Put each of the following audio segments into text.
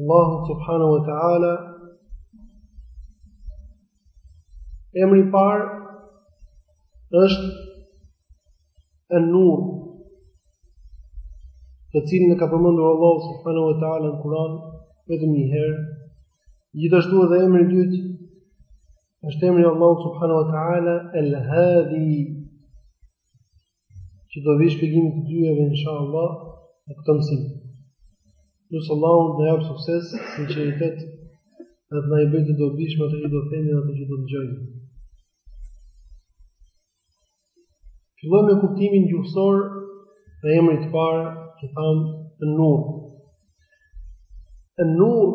Allahu subhanahu wa ta'ala emri i parë është an-nur të cilin e ka përmendur Allahu subhanahu wa ta'ala në Kur'an vetëm një herë gjithashtu edhe emri i dytë është emri i Allahut subhanahu wa ta'ala al-hadi që do vijë shpjegimi i të dyjave inshallah në këtë mësim. Lus Allahun të na japë sukses, sinqeritet, dhe të na i bëjë të dobishme ato që do themi dhe ato që do të dëgjojmë. Fillojmë me kuptimin gjuhësor të emrit të parë që thamë en-nur. En-nur,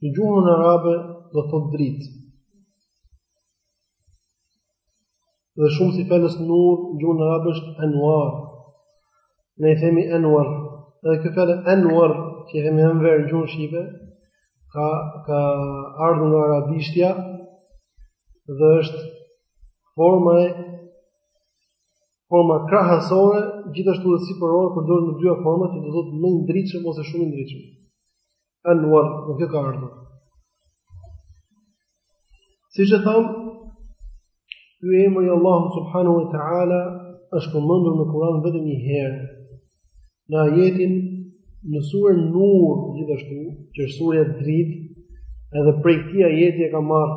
në gjuhën arabe, do thotë dritë. Dhe shumësi i fjalës nur në gjuhën arabe është anwar. Ne i themi anwar. Dhe kjo fjalë anwar që themi anwar në gjuhën shqipe ka ka ardhur nga arabishtja dhe është forma e forma krahasore gjithashtu edhe sipërore përdoret në dyja format që do të thotë më i ndritshëm ose shumë i ndritshëm. Anwar, nga ka ardhur. Siç e thamë, ky emër i Allahut subhanahu wa ta'ala është përmendur në Kur'an vetëm një herë, në ajetin në suren Nur gjithashtu, që është surja Dritë, edhe prej këtij ajeti e ka marrë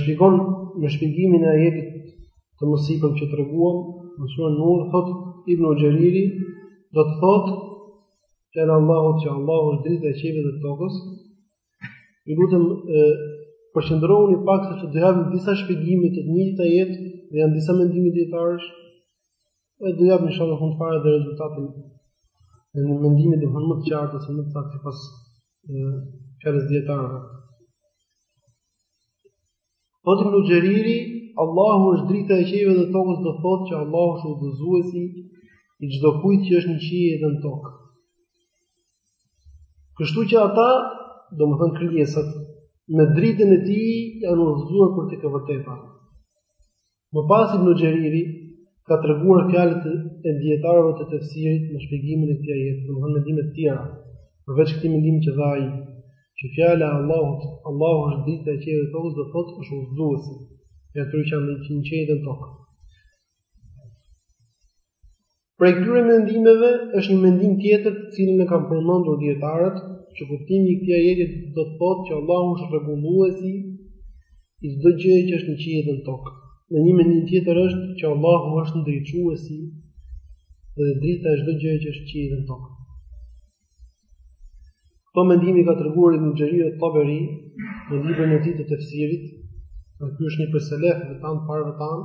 shpjegon në shpjegimin e ajetit të mësipërm që treguam, në suren Nur, thotë Ibn Xheriri, do të thotë që në Allahu që Allahu është drita e qiejve dhe e tokës, ju lutem përqendrohuni pak se do japim disa shpjegime të këtij ajeti dhe janë disa mendime dijetarësh, e do japim inshallah në fund edhe rezultatin mendimin edhe më të qartë dhe më të saktë që pas dijetarëve. Thotë Ibn Xheriri, Allahu është drita e qiejve dhe tokës do thotë që Allahu është udhëzuesi i çdokujt që është në qiej dhe në tokë. Kështu që ata, domethënë krijesat, me dritën e tij janë udhëzuar për tek e vërteta. Më pas Ibn Xheriri ka treguar fjalët e dijetarëve të tefsirit në shpjegimin e këtij ajeti, domethënë mendime të tjera, përveç këtij mendimi që dha ai, që fjala e Allahut, Allahu është drita e qiejve dhe tokës, do thotë është udhëzuesi i atyre që janë në qiej dhe në tokë. Prej këtyre mendimeve është një mendim tjetër të cilin e kanë përmendur dijetarët, që kuptimi i këtij ajeti do të thotë që Allahu është rregulluesi i çdo gjëje që është në qiell dhe në tokë. Dhe një mendim tjetër është që Allahu është ndriçuesi dhe drita e çdo gjëje që është në qiell dhe në tokë. Këto mendime i ka treguar Ibn Jarir al-Taberi në librin e tij të Tefsirit, dhe ky është një prej selefëve tanë, parëve tanë,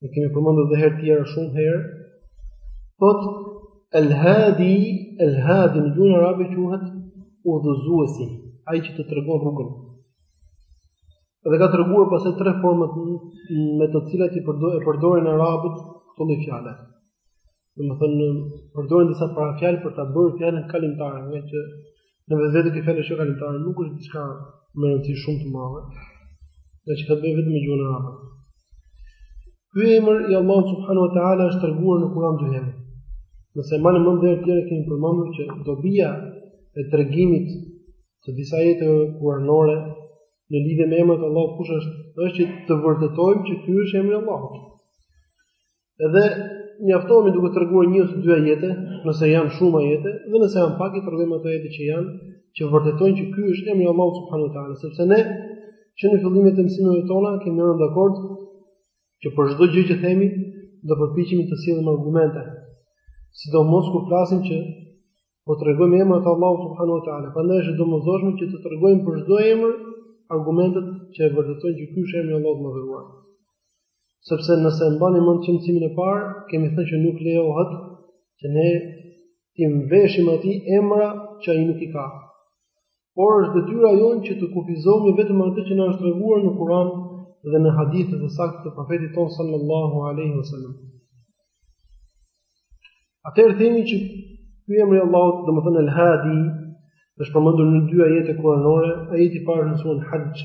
e kemi përmendur edhe herë tjera shumë herë, thot El Hadi, El Hadi në gjuhën arabe quhet udhëzuesi, ai që të tregon rrugën. Dhe ka treguar pastaj tre format me të cilat i përdorin arabët këto lloj fjalë. Domethënë përdoren disa parafjalë për ta bërë fjalën kalimtare, nga që në vetvete kjo fjalë është kalimtare nuk është diçka me rëndësi shumë të madhe, nga që ka të bëjë vetëm me gjuhën arabe. Ky emër i Allah subhanahu wa taala është treguar në Kur'an dy herë. Nëse mbani mend herë tjetër kemi përmendur që dobia e tregimit të disa ajeteve kuranore në lidhje me emrat e Allahut kush është? Është që të vërtetojmë që ky është emri i Allahut. Edhe mjaftohemi duke treguar një ose dy ajete, nëse janë shumë ajete, dhe nëse janë pak i tregojmë ato ajete që janë, që vërtetojnë që ky është emri i Allahut subhanuhu teala, sepse ne që në fillimet e mësimeve tona kemi rënë dakord që për çdo gjë që themi do përpiqemi të sjellim argumente. Sidomos kur flasim që Po tregojmë emrat e Allahut subhanu wa ta'ala. Pandaj është e domosdoshme që të tregojmë për çdo emër argumentet që e vërtetojnë që ky është emri i Allahut të madhëruar. Sepse nëse mbani mend që në mësimin e parë, kemi thënë që nuk lejohet që ne t'i mveshim atij emra që ai nuk i ka. por është detyra jonë që të kufizohemi vetëm në atë që na është treguar në Kur'an dhe në hadithet e sakta të profetit tonë sallallahu alaihi wasallam. Atëherë themi që ky emër i Allahut, domethënë El-Hadi, është përmendur në dy ajete kuranore, ajeti i parë në surën Hajj,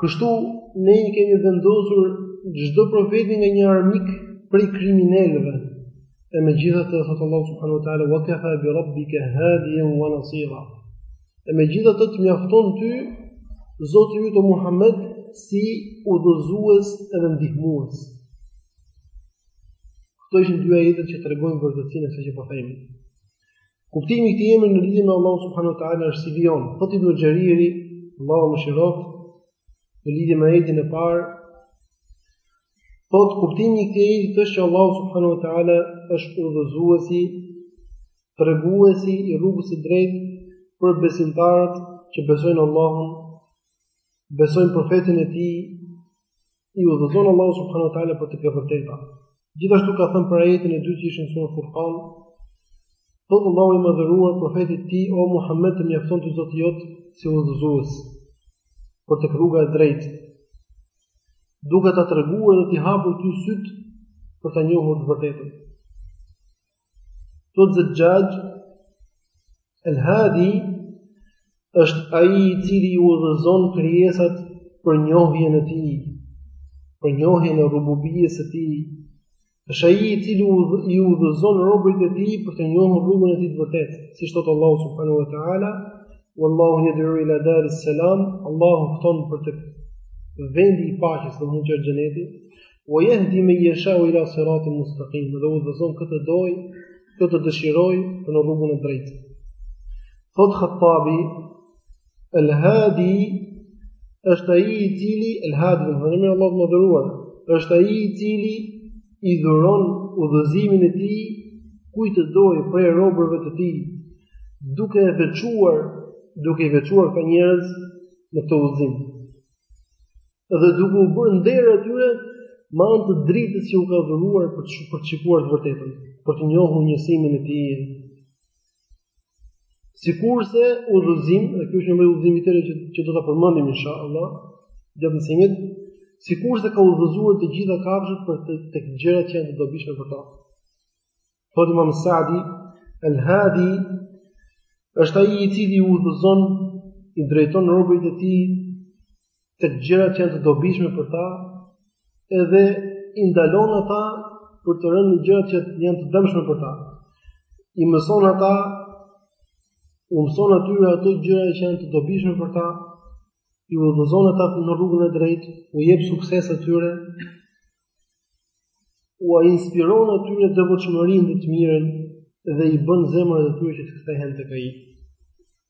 Kështu ne i kemi vendosur çdo profeti nga një armik prej kriminelëve. E megjithatë thot Allahu subhanahu wa taala wa kafa bi rabbika hadiyan wa nasira. E megjithatë të mjafton ty Zoti yt o Muhammed si udhëzues edhe ndihmues. Këto ishin dy ajetet që tregojnë vërtetësinë e kësaj që po themi. Kuptimi i këtij emri në lidhje me Allahun subhanuhu teala është si vijon, thotë Ibn Xheriri, Allahu e mëshiroftë, në lidhje me ajetin e parë. Thotë kuptimi i këtij emri është që Allahu subhanuhu teala është udhëzuesi, treguesi i rrugës së drejtë për besimtarët që besojnë Allahun, besojnë profetin e tij i udhëzon Allahu subhanahu wa taala për tek e vërteta. Gjithashtu ka thënë për ajetin e dytë që ishte në suren Furqan, Thotë Allahu i madhëruar profetit të tij, o Muhammed, të mjafton ty Zoti jot si udhëzues, për tek rruga e drejtë, duke ta treguar dhe t'i hapur ty sytë për ta njohur të vërtetën. Thot Zexhaxh, El Hadi është ai i cili i udhëzon krijesat për njohjen e tij, për njohjen e rububijes së tij. Është ai i cili i udhëzon robërit e tij për të njohur rrugën e tij të vërtetë, siç thot Allahu subhanahu wa taala, "Wallahu yad'u ila daris salam Allahu fton për tek vendi i paqes, domethënë xheneti, Ue jehdi men jeshau ila siratin mustakim dhe udhëzon kë të dojë, kë të dëshirojë në rrugën e drejtë. Thot Khattabi, El Hadi është ai i cili El Hadi do të thotë Allahu i madhëruar, është ai i cili i dhuron udhëzimin e tij kujt të dojë prej robërve të tij, duke e veçuar, duke i veçuar ca njerëz me këtë udhëzim. dhe duke u bërë nder atyre me anë të dritës që u ka dhuruar për të për të shikuar të vërtetën, për të njohur njësimin e tij. Sikurse udhëzim, dhe ky është një udhëzim i tjetër që, që do ta përmendim inshallah, gjatë mësimit, sikurse ka udhëzuar të gjitha kafshët për të tek gjërat që janë të dobishme për ta. Thot imam Sa'di, El Hadi është ai i cili i udhëzon i drejton robërit e tij tek gjërat që janë të dobishme për ta, edhe i ndalon ata për të rënë në gjërat që janë të dëmshme për ta. I mëson ata u mëson atyre ato gjëra që janë të dobishme për ta, i udhëzon ata në rrugën e drejtë, u jep sukses atyre, ua inspiron atyre devotshmërinë dhe të mirën dhe i bën zemrat e tyre që të kthehen tek ai.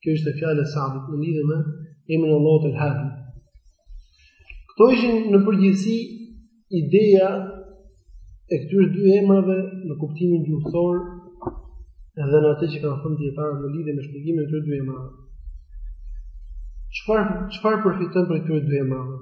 Kjo ishte fjala e Sa'dit në lidhje me emrin e Allahut El Hadi. Këto ishin në përgjithësi ideja e këtyre dy emrave në kuptimin gjuhësor edhe në atë që kanë thënë dijetarët në lidhje me shpjegimin e këtyre dy emrave. Çfarë çfarë përfiton prej këtyre dy emrave?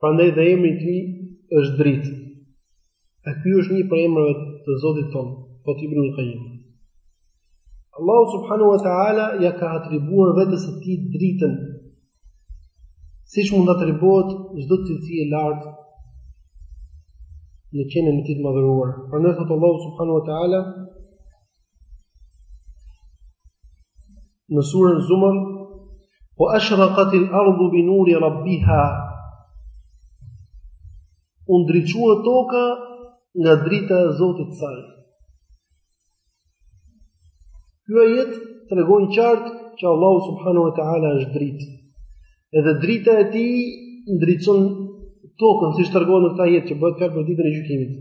Prandaj dhe emri i tij është dritë. A ky është një prej emrave të Zotit ton, thot Ibn el Kajim. Allahu subhanahu wa taala ja ka atribuuar vetes së tij dritën. Siç mund t'i atribuohet çdo cilësi e lartë në qenien e tij të madhëruar. Prandaj thot Allahu subhanahu wa taala në surën Zumar, "Wa ashraqat al-ardu bi nuri rabbiha" U ndriçua toka nga drita e Zotit të saj. Ky ajet tregon qartë që Allahu subhanahu wa taala është dritë. Edhe drita e tij ndriçon tokën, siç tregon në këtë ajet që bëhet fjalë për ditën e gjykimit.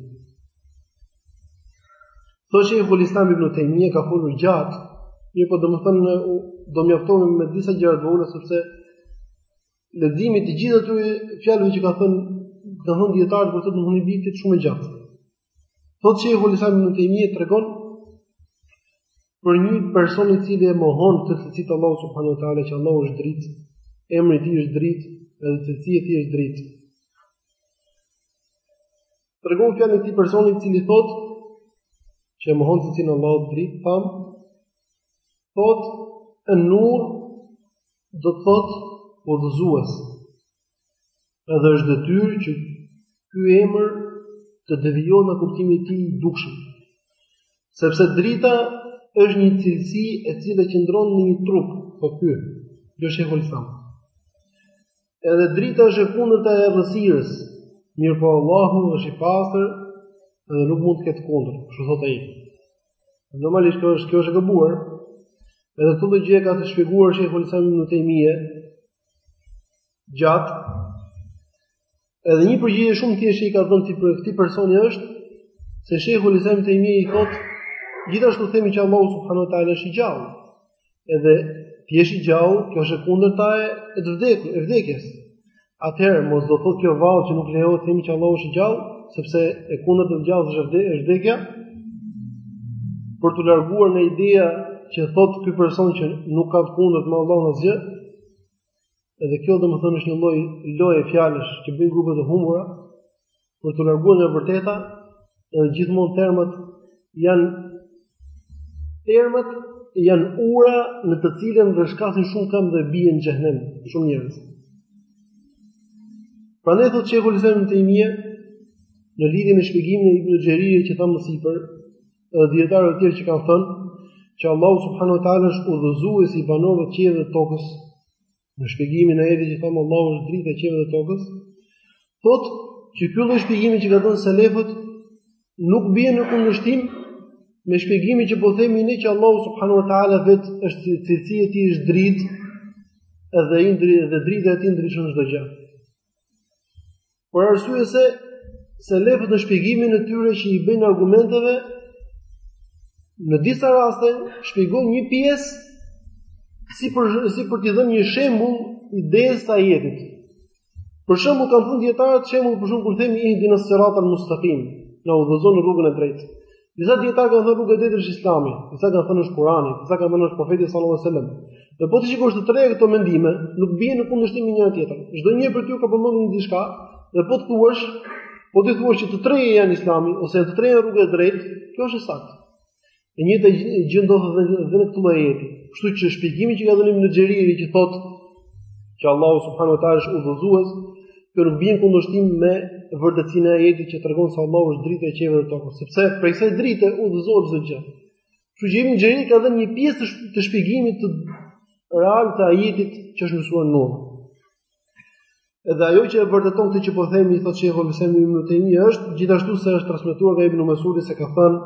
Thotë Shejhul Islam ibn Tejmije ka folur gjatë, mirëpo domethënë në, do mjaftohemi me disa gjëra të vogla, sepse leximi i gjithë atyre fjalëve që ka thënë, ka thënë dijetarët për të do na bëhet shumë gjatë. Thotë Shejhul Islam ibn Tejmije tregon për një person i cili e mohon cilësitë Allahu subhanahu wa taala që Allahu është dritë, emri i tij është dritë, edhe cilësia e tij është dritë. Tregon fjalën e këtij personi i cili thotë që e mohon cilësinë Allahu është dritë pam, thotë en-nur do të thotë udhëzues. Edhe është detyrë që ky emër të devijohet nga kuptimi i tij i dukshëm. Sepse drita është një cilësi e cila qëndron në një trup, po ky, jo Shejhul Islam. Edhe drita është e kundërta e errësirës. Mirpo Allahu është i pastër dhe nuk mund të ketë kundër, kështu thotë ai. Normalisht kjo është kjo është e gabuar. Edhe këtë gjë e ka shpjeguar Shejhul Islam ibn Tejmije gjatë Edhe një përgjigje shumë e thjeshtë që i ka dhënë këtij personi është se Shejhul Islam ibn Tejmije i thotë gjithashtu themi që Allahu subhanahu wa taala është i gjallë. Edhe të jesh i gjallë, kjo është e kundërta e të vdekur, e vdekjes. Atëherë mos do thotë kjo vallë që nuk lejohet të themi që Allahu është i gjallë, sepse e kundërta e të gjallë është vdekja, është vdekja. Për t'u larguar nga ideja që thotë ky person që nuk ka të kundërt me Allahun asgjë, Edhe kjo domethënë është një loj, lojë fjalësh që bëjnë grupet e humbura për t'u larguar nga e vërteta edhe gjithmonë termat janë termat janë ura në të cilën dhe shkasin shumë këmbë dhe bien në xhehenem shumë njerëz. Prandaj thotë Shejhul Islam ibn Tejmije në lidhje me shpjegimin e Ibn Xherirë që thamë më sipër, Edhe dijetarët e tjerë që kanë thënë që Allahu subhanahu wa taala është udhëzuesi i banorëve të qiellit dhe tokës. Në shpjegimin e ajetit që thamë Allahu është drita e qiellit dhe tokës, thotë që ky lloj shpjegimi që kanë dhënë selefët nuk bie në kundërshtim me shpjegimin që po themi ne që Allahu subhanahu wa taala vetë është cilësia e tij është dritë dhe i ndri dhe drita e tij ndriçon çdo gjë. Për arsye se selefët në shpjegimin e tyre që i bëjnë argumenteve, në disa raste shpjegojnë një pjesë si për si për të dhënë një shembull idesë së ajetit. Për shembull kanë thënë dietarët shembull për shembull kur themi ihdina siratal mustaqim, na udhëzon në rrugën e drejtë. Disa dietarë kanë thënë rruga e drejtë është Islami, disa kanë thënë është Kurani, disa kanë thënë është Profeti sallallahu alajhi wasallam. Dhe po t'i shikosh të treja këto mendime, nuk bien në kundërshtim me njëra tjetrën. Çdo një prej tyre ka përmendur një diçka, dhe po të thuash, po t'i thuash që të treja janë Islami ose janë të treja rruga e drejtë, kjo është e saktë. E njëjta gjë ndodh edhe në këtë lloj ajeti. Kështu që shpjegimi që ka dhënë Ibn Xheriri që thotë që Allahu subhanahu wa taala është udhëzues, kjo nuk bie në kundërshtim me vërtetësinë e ajetit që tregon se Allahu është drita e qiejve dhe tokës, sepse prej kësaj drite udhëzohet çdo gjë. Kështu që Ibn Xheriri ka dhënë një pjesë të shpjegimit të real të ajetit që është në suren Nur. Edhe ajo që e vërteton këtë që po themi, thotë Sheikhul Islam Ibn Taymiyyah është gjithashtu se është transmetuar nga Ibn Mas'ud se ka thënë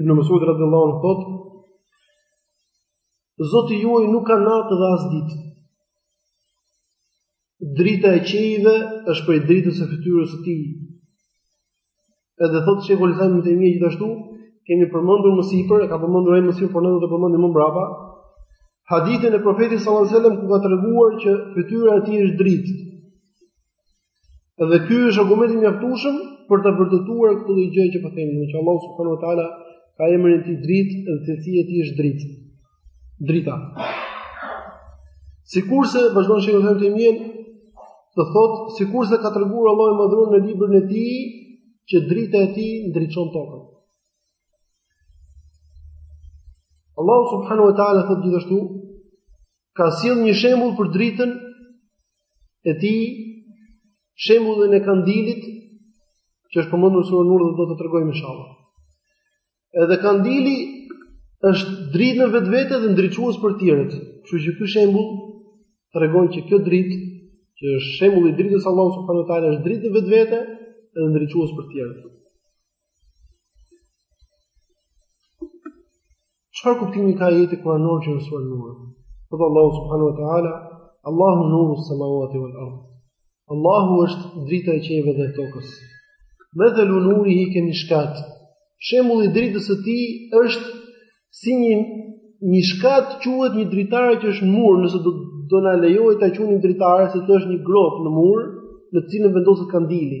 Ibn Mas'ud radhiyallahu anhu thotë Zoti juaj nuk ka natë dhe as ditë. Drita e qiejve është prej dritës së fytyrës së tij. Edhe thotë Sheikhul Islam Ibn Taymiyyah gjithashtu, kemi përmendur më sipër, e ka përmendur ai më sipër, por ne do të përmendim më mbrapa. Hadithin e profetit sallallahu alajhi wasallam ku ka treguar që fytyra e tij është dritë. Edhe ky është argument i mjaftueshëm për të vërtetuar këtë lloj gjëje që po themi, që Allahu subhanahu wa taala ka emrin e tij dritë dhe cilësia e tij është drita. Sikurse vazhdon Sheikh Ibn Taymiyyah të thotë sikurse ka treguar Allahu i madhëruar në librin e tij që drita e tij ndriçon tokën. Allahu subhanahu wa taala thotë gjithashtu ka sjellë një shembull për dritën e tij shembullin e kandilit që është përmendur në suren Nur dhe do të tregojmë inshallah. Edhe kandili është dritë në vetvete dhe ndriçues për të tjerët. Kështu që ky shembull tregon që kjo dritë, që është shembulli i dritës së Allahut subhanuhu teala, është dritë në vetvete dhe ndriçues për të tjerët. Çfarë kuptimi ka ajeti kuranor që në suren Nur? Thotë Allahu subhanahu wa taala, Allahu nuru samawati wal ard. Allahu është drita e qiejve dhe tokës. Mathalu nurihi ka mishkat. Shembulli i dritës së tij është si një mishkat quhet një dritare që është në mur, nëse do do na lejohet ta quajmë dritare se është një gropë në mur, në të cilën vendoset kandili.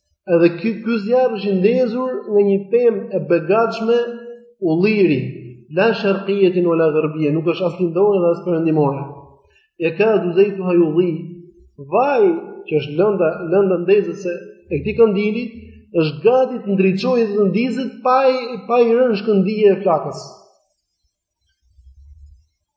Edhe ky ky zjarr është i ndezur nga një pemë e begatshme ulliri, la sharqiyatin wala gharbiyya, nuk është as lindore dhe as perëndimore. Yakadu zaytuha yudhi. Vaji, që është lënda, lënda ndezëse e këtij kandili, është gati të ndriçojë dhe të ndizet pa pa i rënë shkëndija e flakës.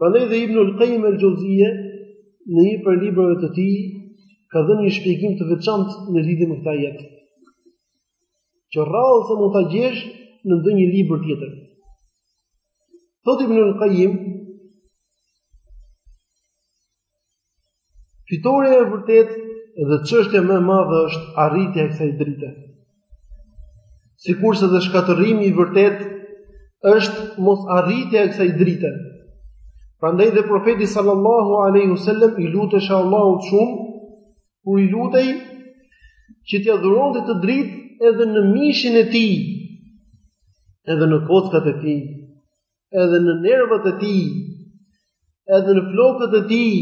Prandaj dhe Ibn al-Qayyim al-Jawziyya në një prej librave të tij ka dhënë një shpjegim të veçantë në lidhje me këtë ajet. Që rrallë se mund ta gjesh në ndonjë libër tjetër. Thotë Ibn al-Qayyim Fitorja e vërtetë dhe çështja më e madhe është arritja e kësaj drite. Sikurse dhe shkatërrimi i vërtetë është mosarritja e kësaj drite. Prandaj dhe profeti sallallahu alaihi wasallam i lutej Allahut shumë kur i lutej që t'ia dhuronte të dritë edhe në mishin e tij, edhe në kockat e tij, edhe në nervat e tij, edhe në flokët e tij,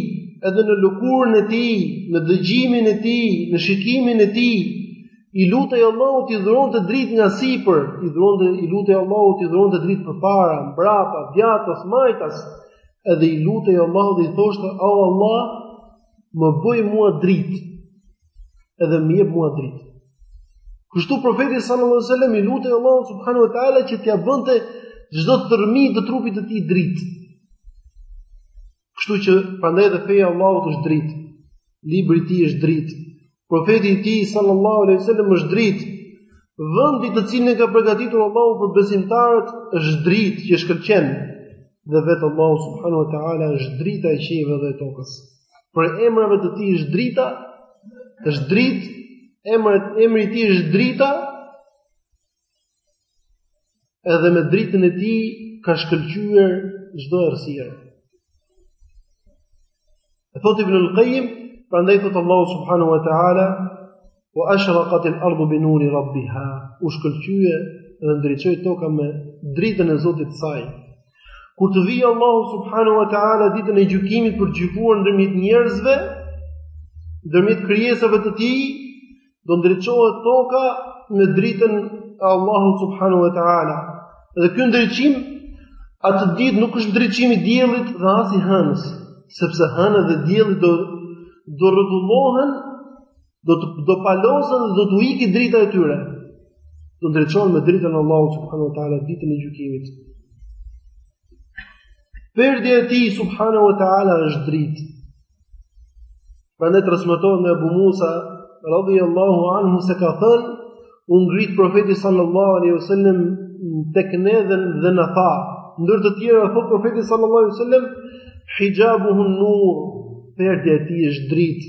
edhe në lëkurën e tij, në dëgjimin e tij, në shikimin e tij. I lutej Allahut t'i dhuronte dritë nga sipër, t'i dhuronte i lutej Allahut t'i dhuronte dritë përpara, mbrapa, djathtas, majtas. Edhe i lutej Allahut dhe i thoshte, "O Allah, më bëj mua dritë." Edhe më jep mua dritë. Kështu profeti sallallahu alajhi wasallam i lutej Allahut subhanahu wa taala që t'ia bënte çdo thërrmi të trupit të tij dritë. Kështu që prandaj dhe feja e Allahut është dritë. Libri i tij është dritë. Profeti i tij sallallahu alajhi wasallam është dritë. Vendi të cilin e ka përgatitur Allahu për besimtarët është dritë që shkëlqen dhe vetë Allahu subhanahu wa taala është drita e qiejve dhe e tokës. Prej emrave të tij është drita, është dritë, emrat emri i tij është drita. Edhe me dritën e tij ka shkëlqyer çdo errësirë. E thotë Ibn al-Qayyim, prandaj thotë Allahu subhanahu wa ta'ala, Wa ashraqat al-ardu bi nuri rabbiha. U shkëlqye dhe ndriçoi toka me dritën e Zotit të saj. Kur të vijë Allahu subhanahu wa taala ditën e gjykimit për të gjykuar ndërmjet njerëzve, ndërmjet krijesave të tij, do ndriçohet toka me dritën e Allahut subhanahu wa taala. Dhe ky ndriçim atë ditë nuk është ndriçim i diellit dhe as i hënës, sepse hëna dhe dielli do do rrotullohen do palosen dhe do t'u iki drita e tyre. Do ndriçohet me dritën e Allahut subhanahu wa taala ditën e gjykimit. Perdja e tij subhanahu wa taala është dritë. Prandaj transmetohet nga Abu Musa radhiyallahu anhu se ka thënë u ngrit profeti sallallahu alaihi wasallam tek ne dhe, dhe na tha ndër të tjera thot profeti sallallahu alaihi wasallam hijabuhu nur perdja e tij është dritë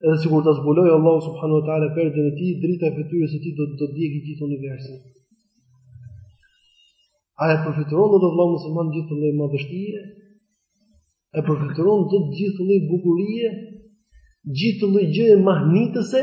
Edhe sikur ta zbulojë Allahu subhanahu wa taala perden e tij, drita e fytyrës së tij do të djegë gjithë universin. A e përfytyron dot vëllai musliman gjithë atë lloj madhështie? E përfytyron dot gjithë atë lloj bukurie, gjithë atë lloj gjëje mahnitëse?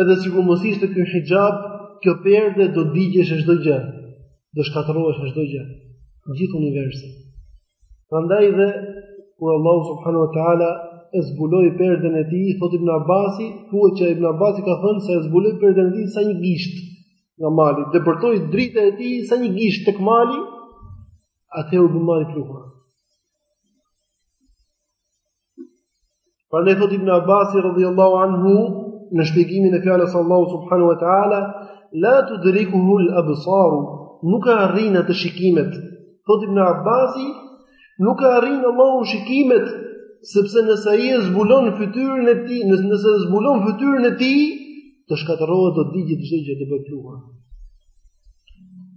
Edhe sikur mos ishte ky hijab, kjo perde do digjesh çdo gjë. Do shkatërrohesh çdo gjë. Gjithë universi. Prandaj dhe kur Allahu subhanahu wa taala e zbuloi perden e tij, thot Ibn Abbasi, thuhet që Ibn Abbasi ka thënë se e zbuloi perden e tij sa një gisht nga mali, depërtoi drita e tij sa një gisht tek mali, dhe u bë mali pluhur. Prandaj thotë Ibn Abasi radhiyallahu anhu, në shpjegimin e fjalës Allahut subhanahu wa ta'ala, la tudrikuhul absaru, nuk e arrijnë atë shikimet. Thotë Ibn Abasi, nuk e arrijnë Allahun shikimet, sepse nëse ai e zbulon fytyrën e tij, nëse e zbulon fytyrën e tij, do shkatërrohet do digjet çdo gjë do bëhet pluhur.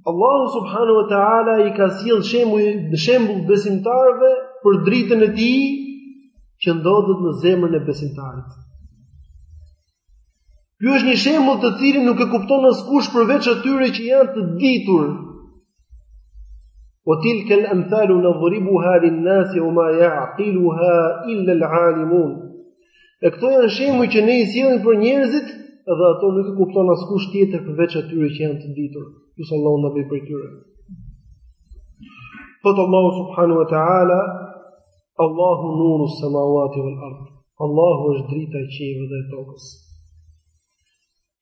Allahu subhanahu wa taala i ka sjell shembull besimtarëve për dritën e tij që ndodhet në zemrën e besimtarit. Ky është një shembull të cilin nuk e kupton askush përveç atyre që janë të ditur. Wa tilka al-amthalu nadhribuha lin-nasi wa ma ya'qiluha illa al-'alimun. E këto janë shembuj që ne i sjellim për njerëzit dhe ato nuk i kupton askush tjetër përveç atyre që janë të ditur. Lusim Allahun të na bëj prej tyre. Thotë Allahu subhanahu wa taala Allahu nuru samawati wal ard. Allahu është drita e qiejve dhe e tokës.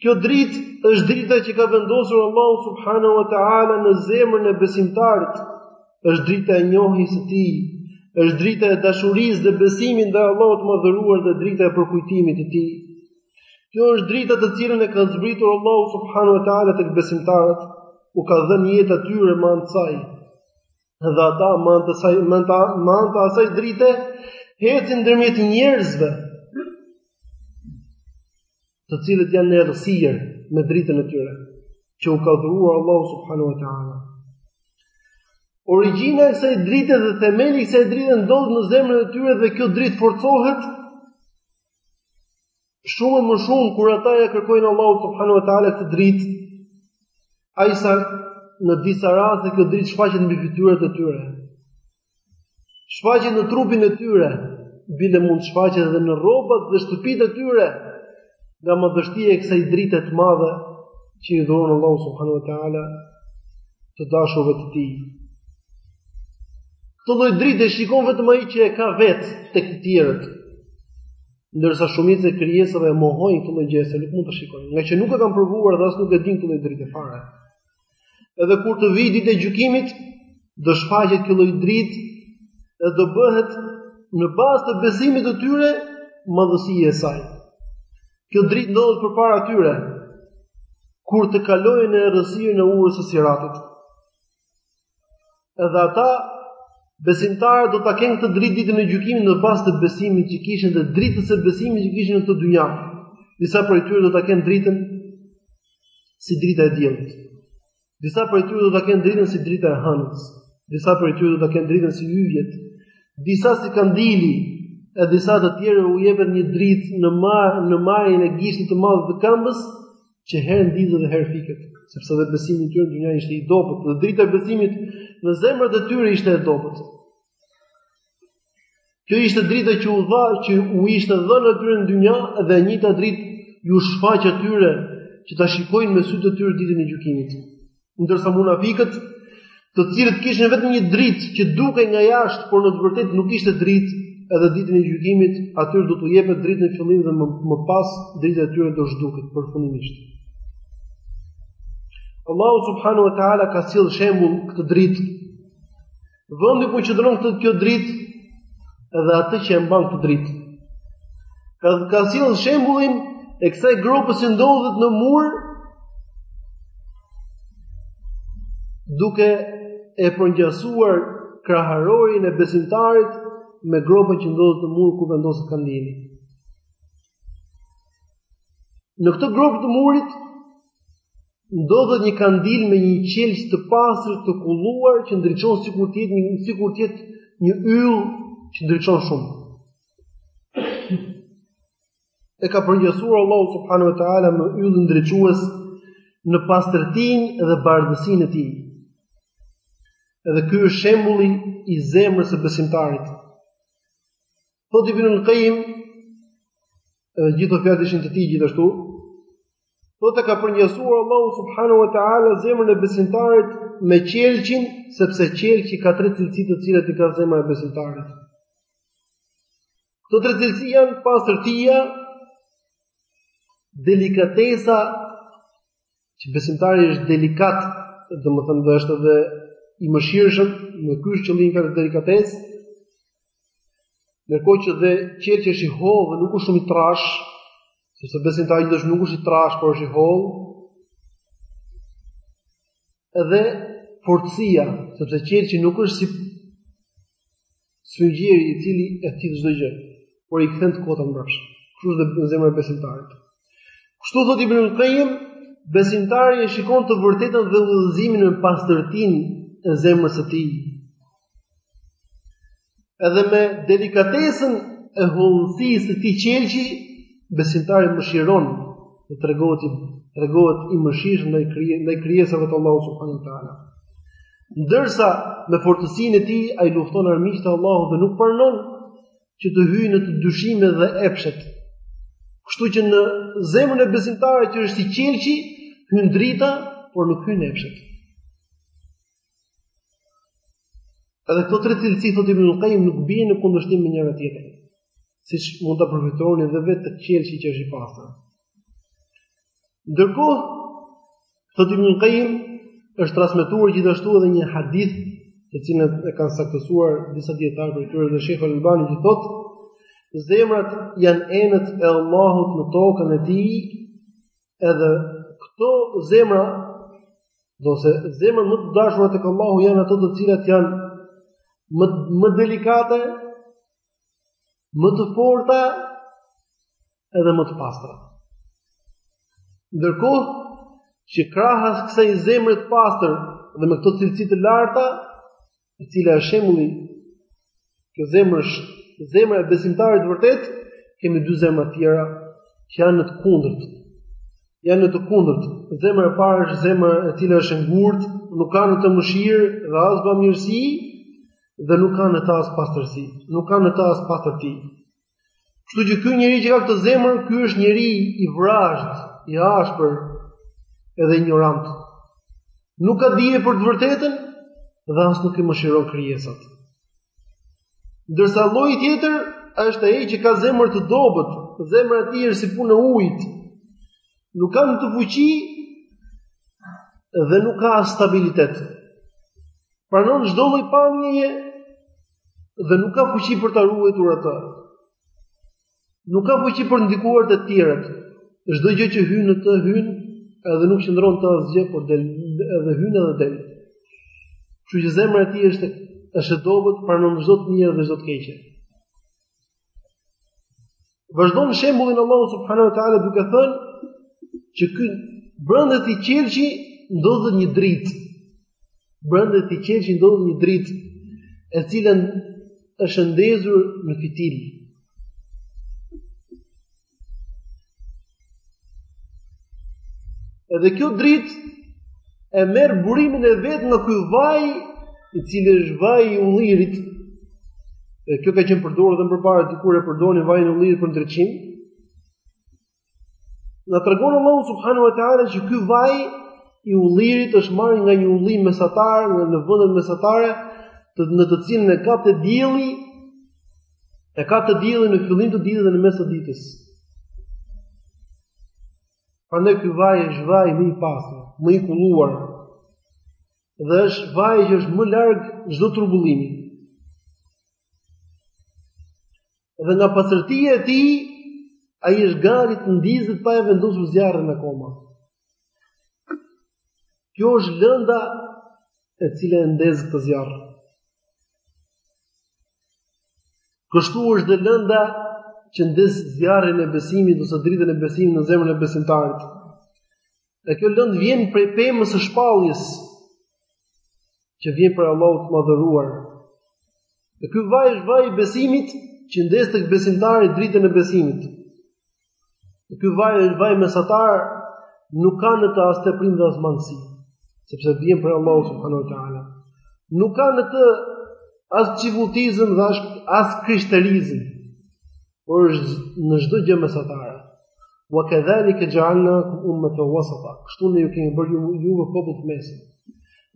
Kjo dritë është drita që ka vendosur Allahu subhanahu wa taala në zemrën e besimtarit. Është drita e njohjes së tij, është drita e dashurisë dhe besimit ndaj Allahut të madhëruar dhe drita e përkujtimit të tij. Kjo është drita të cilën e ka zbritur Allahu subhanahu wa taala tek besimtarët, u ka dhënë jetë atyre me anë të saj. Dhe ata me anë të saj, me anë të, me anë të asaj drite, ecin ndërmjet njerëzve. të cilët janë në errësirë me dritën e tyre, që u ka dhuruar Allahu subhanahu wa taala. Origjina e kësaj drite dhe themeli i kësaj drite ndodh në zemrën e tyre dhe kjo dritë forcohet shumë më shumë kur ata ia kërkojnë Allahut subhanahu wa taala këtë dritë. Aq sa në disa raste kjo dritë shfaqet mbi fytyrat e tyre. shfaqet në trupin e tyre, bile mund të shfaqet edhe në rrobat dhe shtëpitë e tyre, nga madhështia e kësaj drite të madhe që i dhuron Allahu subhanahu wa taala të dashurve të tij. Këtë lloj drite e shikon vetëm ai që e ka vetë tek të tjerët. Ndërsa shumica e krijesave e mohojnë këtë lloj gjëje, nuk mund ta shikojnë, ngaqë nuk e kanë provuar dhe as nuk e dinë këtë lloj drite fare. Edhe kur të vijë dita e gjykimit, do shfaqet kjo lloj dritë dhe do bëhet në bazë të besimit të tyre madhësia e saj. Kjo dritë ndodhet përpara tyre kur të kalojnë në errësirën e urës së Siratit. Edhe ata besimtarët do ta kenë këtë dritë ditën e gjykimit në bazë të besimit që kishin dhe dritës së besimit që kishin në këtë dynja. Disa prej tyre do ta kenë dritën si drita e diellit. Disa prej tyre do ta kenë dritën si drita e hënës. Disa prej tyre do ta kenë dritën si yjet. Disa si kandili, e disa të tjerë u jepet një dritë në maj në majën e gishtit të madh të këmbës, që herë ndizet dhe herë fiket, sepse dhe besimi i tyre në dynja ishte i dobët, dhe drita e besimit në zemrat e tyre ishte e dobët. Kjo ishte drita që u dha, që u ishte dhënë atyre në dynja dhe e njëjta dritë iu shfaq atyre që ta shikojnë me sytë e tyre ditën e gjykimit. Ndërsa munafikët, të cilët kishin vetëm një dritë që dukej nga jashtë, por në të vërtetë nuk ishte dritë, edhe ditën e gjykimit, atyre do t'u jepet dritë në fillim dhe më, më pas drita e tyre do zhduket përfundimisht. Allahu subhanahu wa taala ka sjellë shembull këtë dritë Vendi ku qëndron këtë kjo dritë dhe atë që e mban këtë dritë. Ka, ka sjellë shembullin e kësaj gropës që ndodhet në mur duke e përngjasuar kraharorin e besimtarit me gropën që ndodhet në mur ku vendoset kandili. Në këtë gropë të murit ndodhet një kandil me një qelq të pastër të kulluar që ndriçon sikur të jetë një sikur të jetë një yll që ndriçon shumë. E ka përngjasuar Allahu subhanahu wa taala me yllin ndriçues në pastërtinë dhe bardhësinë e tij. Edhe ky është shembulli i zemrës së besimtarit. Thotë Ibn al-Qayyim dhe gjithë ato fjalë ishin të tij gjithashtu. Thotë e ka përngjasuar Allahu subhanahu wa taala zemrën e besimtarit me qelqin, sepse qelqi ka tre cilësi të cilat i ka zemra e besimtarit. Këto tre cilësi janë pastërtia, delikatesa Që besimtari është delikat, domethënë është edhe i mëshirshëm, me këtë qëllim ka delikatesë, ndërkohë që dhe qelqi është i hollë dhe nuk është shumë i trashë, sepse besimtari nuk është i trashë, por është i hollë, edhe fortësia, sepse qelqi nuk është si Sfungjeri i cili e thith çdo gjë, por i kthen të kota mbrapsht. Kështu është dhe zemra e besimtarit. Kështu thotë Ibn Qayyim, besimtari e shikon të vërtetën dhe udhëzimin me pastërtinë e zemrës së tij. Edhe me delikatesën e hollësisë së këtij qelqi, besimtari mëshiron dhe tregohet tregohet i mëshirshëm ndaj krijesave të Allahut subhanuhu teala. Ndërsa me fortësinë e tij ai lufton armiqtë e Allahut dhe nuk pranon që të hyjë në të dyshime dhe epshet. Kështu që në zemrën e besimtarit që është si qelqi, hyn drita, por nuk hyjnë epshet. Edhe këto tre cilësi thotë Ibn Qayyim nuk bien në kundërshtim me njëra tjetrën. Siç mund ta përfytyroni edhe vetë te qelqi që është i pastër. Ndërkohë, thotë Ibn Qayyim, është transmetuar gjithashtu edhe një hadith, të cilin e kanë saktësuar disa dijetarë prej tyre dhe Sheikh Al-Albani që thotë, zemrat janë enët e Allahut në tokën e tij, edhe këto zemra, ose zemrat më të dashura tek Allahu janë ato të cilat janë më, më delikate, më të forta edhe më të pastra. Ndërkohë që krahas kësaj zemre të pastër dhe me këto cilësi të larta, e cila është shembulli që zemra është zemra e besimtarit të vërtetë, kemi dy zemra të tjera që janë në të kundërt. Janë në të kundërt. Zemra e parë është zemra e cila është e ngurtë, nuk ka në të mëshirë dhe as bamirësi dhe nuk ka në të as pastërsi, nuk ka në të as pastërti. Kështu që ky njeri që ka këtë zemër, ky është njeri i vrazhdë, i ashpër, edhe injorant. Nuk ka dije për të vërtetën dhe as nuk i mëshiron krijesat. Ndërsa lloji tjetër është ai që ka zemër të dobët, zemra e tij është si punë e ujit. Nuk ka në të fuqi dhe nuk ka stabilitet. Pranon çdo lloj pamjeje dhe nuk ka fuqi për ta ruajtur atë. Nuk ka fuqi për të ndikuar te të tjerët. Çdo gjë që hyn në të hyn, edhe nuk qëndron në të asgjë, por del edhe hyn edhe del. Kështu që zemra e tij është është e dobët, pranon çdo të mirë dhe çdo të keqe. Vazhdon shembullin Allahu subhanahu wa taala duke thënë që ky brenda këtij qelqi ndodhet një dritë. Brenda këtij qelqi ndodhet një dritë e cila është ndezur në fitil. Edhe kjo dritë e merr burimin e vet nga ky vaj i cili është vaj i ullirit. E kjo ka qenë përdorur edhe përpara dikur e përdonin vajin e ullirit për ndriçim. Na tregon Allahu subhanahu wa taala që ky vaj i ullirit është marrë nga një ulli mesatar, nga një vend mesatar, të në të cilin e kap dielli E kap dielli në fillim të ditës dhe në mes të ditës. Prandaj ky vaj është vaj më i pastër, më i kulluar. Dhe është vaj që është më larg çdo turbullimi. Dhe nga pastërtia e tij, ai është gati të ndizet pa e vendosur zjarrin akoma. Kjo është lënda e cila e ndez këtë zjarr. Kështu është dhe lënda që ndez zjarrin e besimit, ose dritën e besimit në zemrën e besimtarit. E kjo lëndë vjen prej pemës së shpalljes, që vjen prej Allahut të madhëruar. E ky vaj është vaj i besimit, që ndez tek besimtari dritën e besimit. Ky vaj është vaj mesatar, nuk ka në të as teprim dhe as mangësi, sepse vjen prej Allahut subhanahu wa taala. Nuk ka në të as çifutizëm dhe as krishterizëm, por është në çdo gjë mesatare. Wa kadhalika ja'alna ummatan wasata. Kështu ne ju kemi bërë ju ju popull të mesit.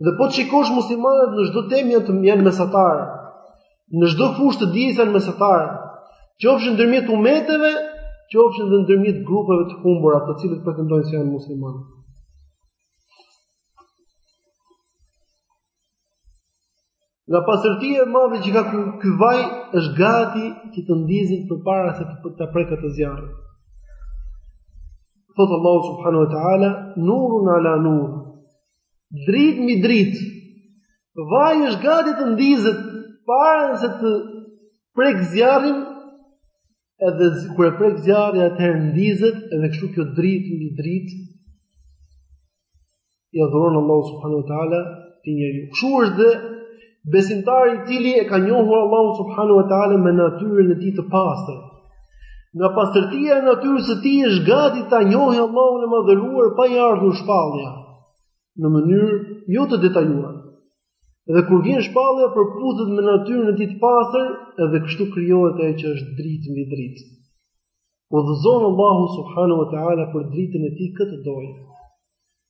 Dhe po të shikosh muslimanët në çdo temë janë të jenë mesatarë. në çdo fushë të dijes janë mesatarë, qofshin ndërmjet umeteve, qofshin dhe ndërmjet grupeve të humbura, të cilat pretendojnë se janë muslimanë. Nga pastërtia e madhe që ka ky vaj është gati që të ndizet përpara se ta prekë atë zjarri. Thotë Allahu subhanahu wa taala nurun ala nur. Dritë mbi dritë. Vaji është gati të ndizet para se ta prek zjarri. Edhe kur e prek zjarri atëherë ndizet edhe kështu kjo dritë mbi dritë. Ia dhuron Allahu subhanahu wa taala atij njeriu. Kështu është dhe Besimtari i cili e ka njohur Allahun subhanahu wa taala me natyrën e tij të pastër. Nga pastërtia e natyrës së tij është gati ta njohë Allahun e madhëruar pa i ardhur shpallja në mënyrë jo të detajuar. Dhe kur vjen shpallja përputhet me natyrën e tij të pastër, edhe kështu krijohet ajo që është dritë mbi dritë. Udhëzon Allahu subhanahu wa taala për dritën e tij kë të dojë.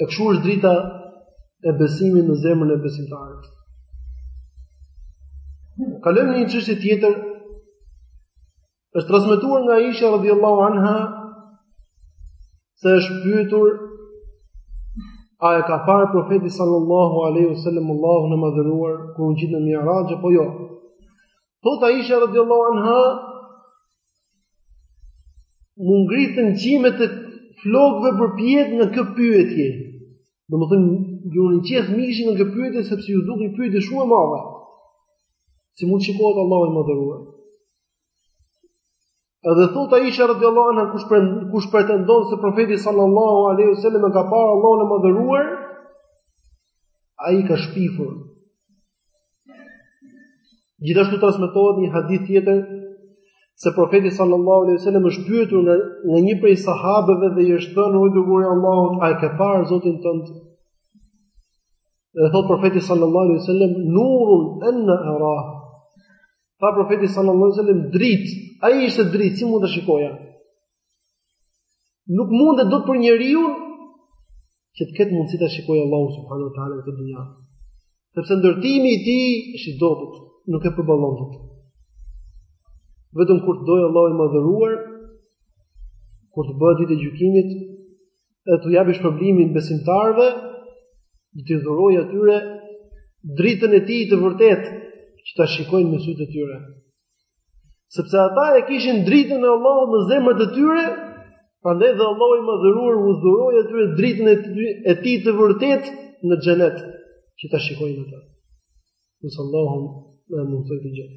E kështu është drita e besimit në zemrën e besimtarit. Kalojmë në një çështje tjetër. Është transmetuar nga Aisha radhiyallahu anha se është pyetur a e ka parë profeti sallallahu alaihi wasallam Allahun e madhëruar kur u ngjit në Mi'raj apo jo. Thot Aisha radhiyallahu anha M'u ngritën qimet e flokëve përpjetë nga kjo pyetje. Domethënë, iu ngjeth mishi nga kjo pyetje, sepse iu duk pyetje shumë e madhe. Si mund shikohet Allahu i madhëruar. Edhe thot Aisha radhiyallahu anha kush për, kush pretendon se profeti sallallahu alaihi wasallam e ka parë Allahun e madhëruar, ai ka shpifur. Gjithashtu transmetohet një hadith tjetër se profeti sallallahu alejhi ve sellem është pyetur nga nga një prej sahabeve dhe i është thënë o i dërguari i Allahut a e ke parë Zotin tënd? Dhe thot profeti sallallahu alejhi ve sellem nurun anna arah. Tha profeti sallallahu alejhi ve sellem dritë, ai ishte dritë, si mund ta shikoja? Nuk mundet dot për njeriun që të ketë mundësi ta shikojë Allahun subhanahu wa taala në këtë dynja. Sepse ndërtimi i tij është i dobët, nuk e përballon dot. Vetëm kur të dojë Allahu i madhëruar, kur të bëhet dita e gjykimit, e t'u japë shpërblimin besimtarëve, do t'i dhurojë atyre dritën e tij të vërtetë që ta shikojnë me sytë e tyre. Sepse ata e kishin dritën e Allahut në zemrat e tyre, prandaj dhe Allahu i madhëruar u dhuroi atyre dritën e tij të vërtetë në xhenet, që ta shikojnë ata. Sallallahu alaihi wa sallam.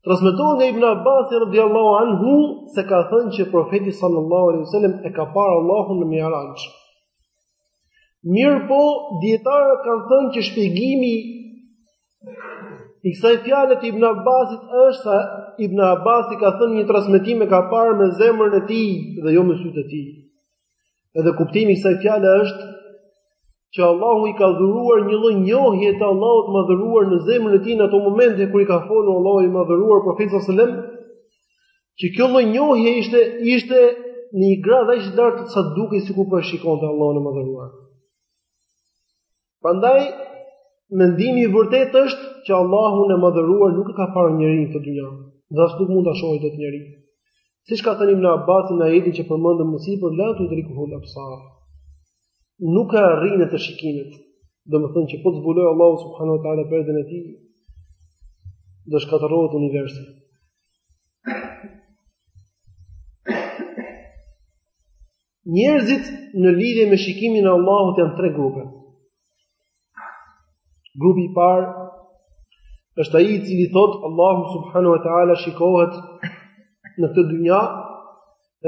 Transmetohet nga Ibn Abbas radhiyallahu anhu se ka thënë që profeti sallallahu alaihi wa sallam e ka parë Allahun në Mi'raj. Mirëpo, dijetarët kanë thënë që shpjegimi I kësaj fjale të Ibn Abbasit është se Ibn Abbasi ka thënë në një transmetim e ka parë me zemrën e tij dhe jo me sytë e tij. Edhe kuptimi i kësaj fjale është që Allahu i ka dhuruar një lloj njohje të Allahut të madhëruar në zemrën e tij në ato momente kur i ka folur Allahu i madhëruar profetit sallallahu alajhi wasallam që kjo lloj njohje ishte ishte në një grad aq të lartë sa dukej sikur po e shikonte Allahun e madhëruar. Prandaj mendimi i vërtetë është që Allahun e madhëruar nuk e ka parë njeri në këtë dynja, dhe as nuk mund ta shohë dot njeri. Siç ka thënë Ibn Abbas në ajetin që përmendëm më sipër, la tudrikuhul absar. Nuk e arrijnë atë shikimet. Domethënë që po të zbulojë Allahu subhanahu wa taala perdën e tij, do shkatërrohet universi. Njerëzit në lidhje me shikimin e Allahut janë tre grupe. Grupi i parë është ai i cili thotë Allahu subhanahu wa taala shikohet në këtë dynja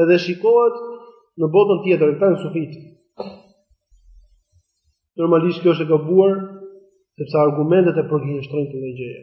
edhe shikohet në botën tjetër, këta janë sufitë. Normalisht kjo është e gabuar sepse argumentet e përgënjeshtrojnë këtë gjë.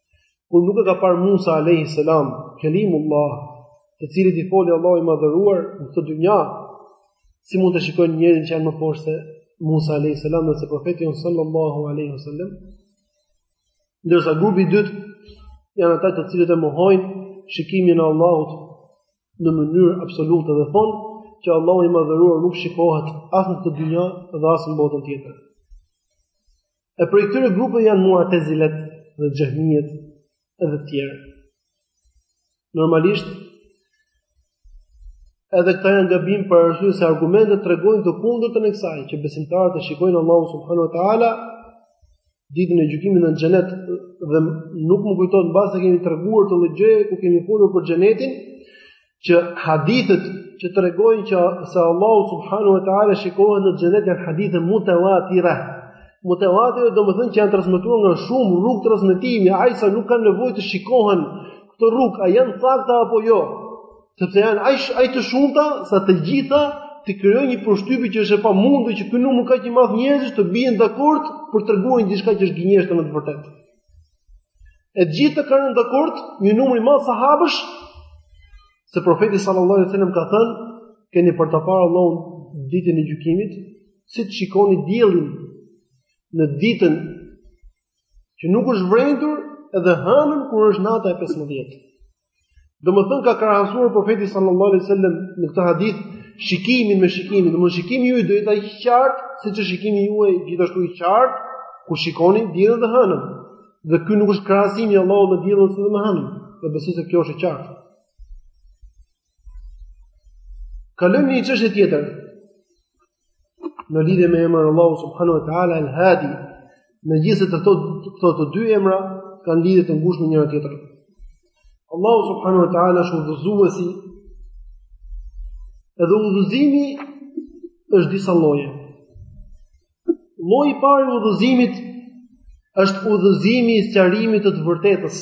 Kur nuk e ka parë Musa alayhi salam, kelimullah, të cilit i foli Allahu i madhëruar në këtë dynja, si mund ta shikojnë njerëzit që janë më poshtë se Musa alayhi salam dhe se profeti jonë sallallahu alaihi wasallam? Ndërsa grupi i dytë janë ata të cilët e mohojnë shikimin e Allahut në mënyrë absolute dhe thonë që Allahu i madhëruar nuk shikohet as në këtë dynja dhe as në botën tjetër. E prej këtyre grupeve janë Mu'tazilet dhe Xhehmijet edhe të tjerë. Normalisht edhe këta janë gabim për arsye se argumentet tregojnë të kundërtën e kësaj, që besimtarët e shikojnë Allahun subhanahu wa teala ditën e gjykimit në xhenet dhe nuk më kujtohet mbase e kemi treguar këtë gjë kur kemi folur për xhenetin, që hadithet që tregojnë që se Allahu subhanahu wa ta'ala shikohet në xhenet janë hadithe mutawatira. Mutawatira domethënë që janë transmetuar nga shumë rrugë transmetimi, aq sa nuk kanë nevojë të shikohen këto rrugë, a janë të sakta apo jo, sepse janë aq të shumta sa të gjitha të krijojnë një përshtypje që është e pamundur që ky numër kaq i madh njerëzish të bien dakord për të treguar diçka që është gënjeshtër në të vërtetë. E të gjithë kanë rënë dakord një numër i madh sahabësh se profeti sallallahu alajhi wasallam ka thënë keni për ta parë Allahun ditën e gjykimit, siç e shikoni diellin në ditën që nuk është vrenjtur edhe hënën kur është nata e 15. Domethënë ka krahasuar profeti sallallahu alaihi wasallam në këtë hadith shikimin me shikimin. Domethënë shikimi juaj do të jetë i qartë siç është shikimi juaj gjithashtu i qartë kur shikoni diellin dhe hënën. Dhe ky nuk është krahasimi i Allahut me diellin dhe me hënën. Dhe besoj se kjo është e qartë. Kalojmë në një çështje tjetër. në lidhje me emrin Allahu subhanahu wa taala El Hadi. Megjithëse të këto këto të dy emra kanë lidhje të ngushtë me njëra tjetrën. Allahu subhanahu wa taala është udhëzuesi. Edhe udhëzimi është disa lloje. Lloji i parë i udhëzimit është udhëzimi i sqarimit të të vërtetës.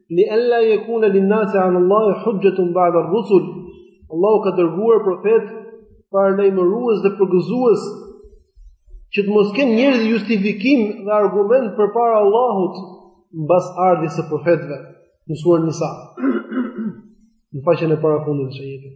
Li alla yakuna lin nasi ala Allah hujjatun ba'da ar-rusul. Allahu ka dërguar profet paralajmërues dhe përgëzues që të mos kenë njerëzit justifikim dhe argument përpara Allahut mbas ardhjes së profetëve në surën Nisa. Në faqen e parafundit të jetës.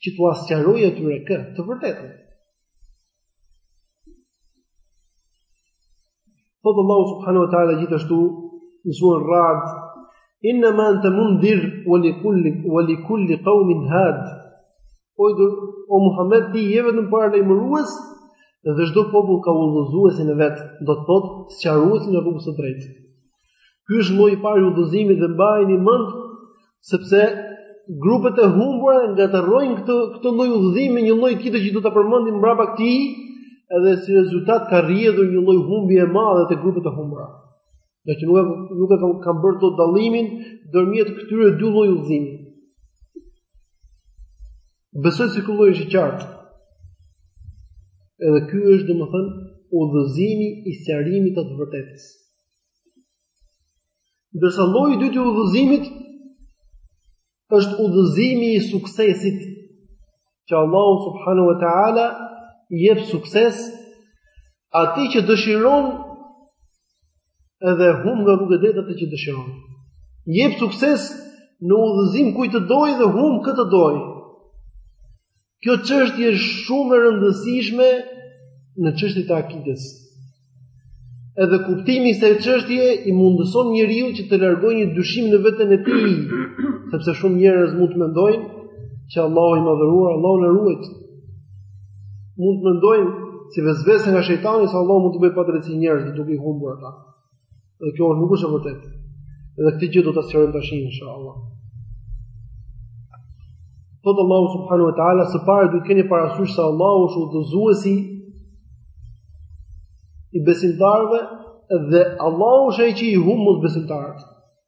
që t'ua sqarojë atyre kë të vërtetën. Thotë Allahu subhanahu wa taala gjithashtu në surën Ra'd, "Inna ma anta mundhir wa li kulli wa li kulli qaumin had." O, o Muhammed ti je vetëm paralajmërues dhe çdo popull ka udhëzuesin e vet, do të thotë sqaruesin e rrugës së drejtë. Ky është lloji i parë i udhëzimit dhe mbajeni mend sepse grupet e humbura ngatërrojnë këtë këtë lloj udhëzimi me një lloj tjetër që do ta përmendim mbrapa këtij, edhe si rezultat ka rrjedhur një lloj humbje e madhe te grupet e humbura. Dhe që nuk e nuk e kanë bërë dot dallimin ndërmjet këtyre dy lloj udhëzimi. Besoj se ky lloj është i qartë. Edhe ky është domethënë udhëzimi i sqarimit të vërtetës. Ndërsa lloji i dytë i udhëzimit është udhëzimi i suksesit që Allahu subhanahu wa taala i jep sukses atij që dëshiron edhe humb nga rruga e drejtë atë që dëshiron. I jep sukses në udhëzim kujt të dojë dhe humb kë të dojë. Kjo çështje është shumë e rëndësishme në çështjet e akides. Edhe kuptimi i kësaj çështje i mundëson njeriu që të largojë një dyshim në veten e tij, sepse shumë njerëz mund të mendojnë që Allahu i madhëruar, Allahu na ruajt. Mund të mendojnë si vesvese nga shejtani se Allahu mund t'u bëjë padrejtësi njerëzve duke i humbur ata. Dhe kjo nuk është e vërtetë. Dhe këtë gjë do ta sqarojmë tash inshallah. Thotë Allahu subhanahu wa taala së pari duhet keni parasysh se Allahu është udhëzuesi i besimtarëve dhe Allahu është ai që i humb mosbesimtarët.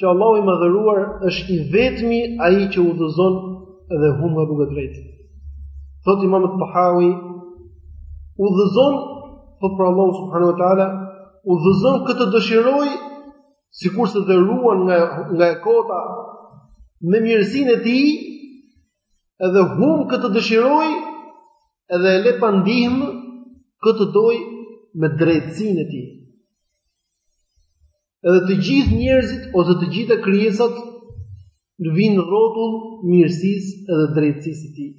që Allahu i madhëruar është i vetmi ai që udhëzon dhe humb nga rruga e drejtë. Thot Imam al-Tahawi udhëzon thot për Allahu subhanahu wa taala udhëzon kë të dëshirojë sikurse dhe ruan nga nga e kota me mirësinë e tij edhe humb kë të dëshirojë edhe e le pa ndihmë kë të dojë me drejtësinë e tij. Edhe të gjithë njerëzit ose të gjitha krijesat vijnë rrotull mirësisë edhe drejtësisë së tij.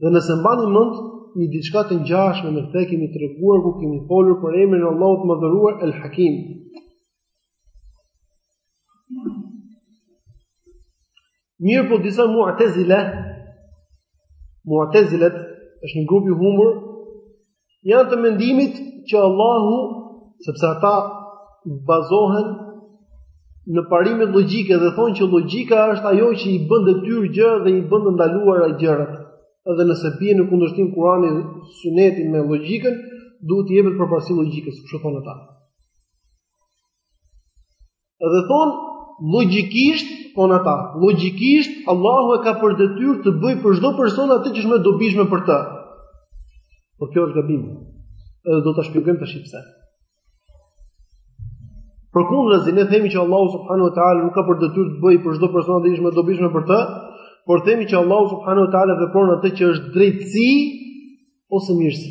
Dhe nëse mbani mend një diçka të ngjashme me këtë kemi treguar ku kemi folur për emrin e Allahut të Madhëruar El Hakim. Mirëpo disa mu'tezile, mu'tezilet është një grup i humbur, janë të mendimit që Allahu, sepse ata bazohen në parimet logjike dhe thonë që logjika është ajo që i bën detyrë gjërat dhe i bën të ndaluara gjërat. Edhe nëse bie në kundërshtim Kurani dhe Suneti me logjikën, duhet të jepet përparësi logjikës, kështu thonë ata. Edhe thonë, logjikisht, thonë ata, logjikisht, Allahu e ka për detyrë të bëjë për çdo person atë që është më e dobishme për të. Por kjo është gabim. Edhe do ta shpjegojmë tash pse. Përkundrazi, ne themi që Allahu subhanahu wa taala nuk ka për detyrë të bëjë për çdo person atë që është më e dobishme për të, por themi që Allahu subhanahu wa taala vepron atë që është drejtësi ose mirësi.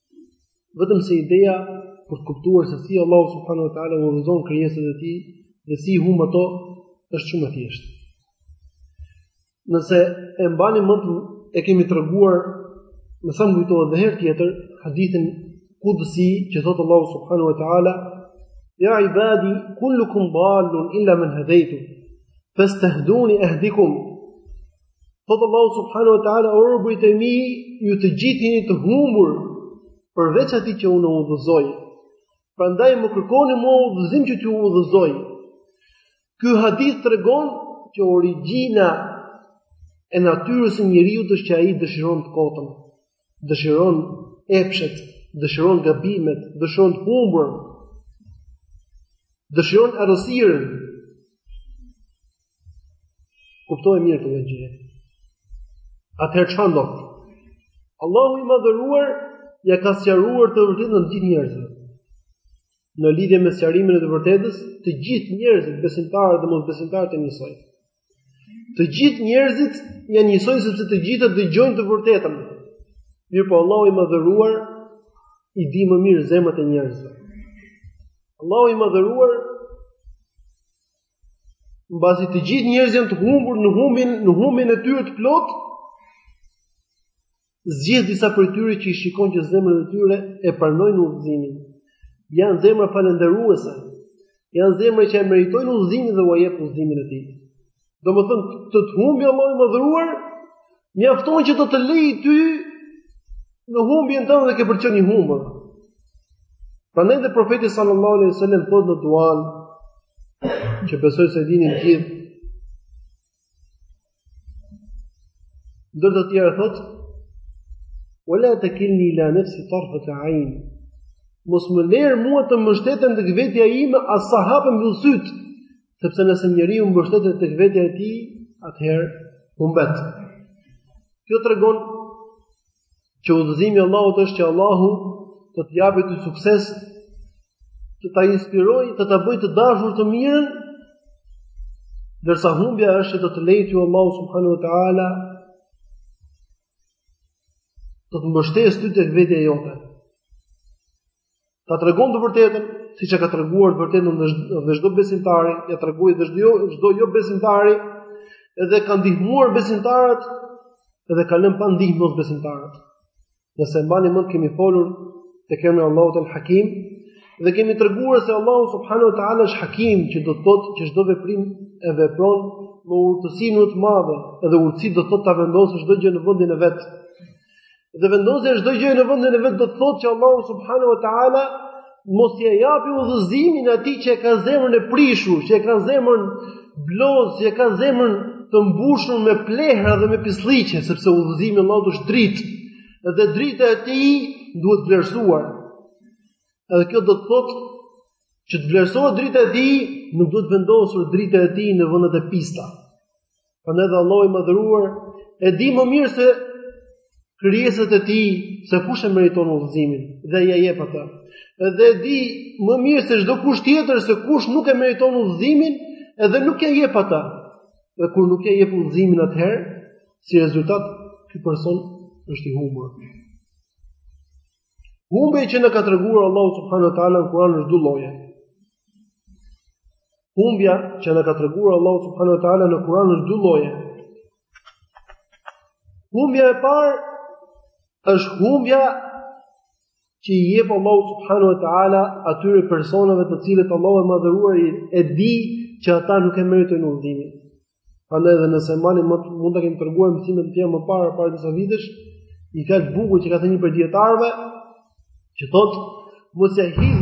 Vetëm se ideja për të kuptuar se si Allahu subhanahu wa taala udhëzon krijesat e tij dhe si i humb ato është shumë e thjeshtë. Nëse e mbani mend e kemi treguar me sa më kujtohet dhe herë tjetër hadithin kudsi që thotë Allahu subhanahu wa taala Ja ibadi kullukum dallun illa man hadaytuhu fastahduni ahdikum Thotë Allahu subhanahu wa taala, o robërit e mi, ju të gjithë jeni të humbur përveç atij që unë udhëzoj. Prandaj më kërkoni mua udhëzim që t'ju udhëzoj. Ky hadith tregon që origjina e natyrës së njeriu është që ai dëshiron të kotën. dëshiron epshet, dëshiron gabimet, dëshiron të humbur, dëshiron errësirën. Kuptoje mirë këtë gjë. Atëherë çfarë ndodh? Allahu i madhëruar ia ka sqaruar të vërtetën gjithë njerëzve. Në lidhje me sqarimin e të vërtetës, të gjithë njerëzit besimtarë dhe mosbesimtarë të njësoj. Të gjithë njerëzit janë njësoj sepse të gjithë dëgjojnë të vërtetën. Mirëpo Allahu i madhëruar i di më mirë zemrat e njerëzve. Allahu i madhëruar mbasi të gjithë njerëzit janë të humbur në humbjen e tyre të plotë, Zgjedh disa prej tyre që i shikon që zemrat e tyre e pranojnë udhëzimin. Janë zemra falënderuese. Janë zemra që e meritojnë udhëzimin dhe ua jep udhëzimin e tij. Domethënë të të humbi Allahu i madhëruar, mjafton që të të lejë ty në humbjen tënde dhe ke për të qenë i humbur. Prandaj dhe profeti sallallahu alejhi ue sellem thotë në duan që besoj se e dini të gjithë Ndër të tjera thotë, "Wala takilni ila nafsi tarfat ayn." Mos më lër mua të mbështetem tek vetja ime as sa hap e mbyll sytë, sepse nëse njeriu mbështetet tek vetja e tij, atëherë humbet. Kjo tregon që udhëzimi i Allahut është që Allahu të të japë ty sukses, të ta inspirojë, të ta bëjë të dashur të mirën, ndërsa humbja është që të të lejë ty Allahu subhanahu wa taala të të mbështesë ty tek vetja jote. Ta tregon të vërtetën, siç ia ka treguar të vërtetën dhe çdo besimtari, ia tregoi dhe çdo jobesimtari, edhe i ka ndihmuar besimtarët edhe i ka lënë pa ndihmë mosbesimtarët. Nëse mbani mend kemi folur tek emri i Allahut el Hakim dhe kemi treguar se Allahu subhanahu wa taala është Hakim që do të thotë që çdo veprim e vepron me urtësinë më të madhe, edhe urtësi do të thotë ta vendosë çdo gjë në vendin e vet. Dhe vendosja çdo gjë në vendin e vet do të thotë që Allahu subhanahu wa taala mos ia japi udhëzimin atij që e ka zemrën e prishur, që e ka zemrën blozë, që e ka zemrën të mbushur me plehra dhe me pislliqe, sepse udhëzimi i Allahut është dritë. Dhe drita e tij duhet vlerësuar. Edhe kjo do të thotë që të vlerësohet drita e tij, nuk duhet vendosur drita e tij në vendet e pista. Prandaj dhe Allahu i madhëruar e di më mirë se krijesat e tij se kush e meriton udhëzimin dhe ia jep atë. Dhe e di më mirë se çdokush tjetër se kush nuk e meriton udhëzimin dhe nuk ia jep atë. Dhe kur nuk ia jep udhëzimin atëherë, si rezultat ky person është i humbur. Humbja që na ka treguar Allahu subhanahu wa taala në Kur'an është dy lloje. Humbja që na ka treguar Allahu subhanahu wa taala në Kur'an është dy lloje. Humbja e parë është humbja që i jep Allahu subhanahu wa taala atyre personave të cilët Allahu i madhëruar e di që ata nuk e meritojnë udhëzimin. Prandaj edhe nëse mbani mend mund ta kemi treguar në mësime të tjera më parë para disa vitesh, një citat të bukur që ka thënë një prej dijetarëve që thot mos ja hidh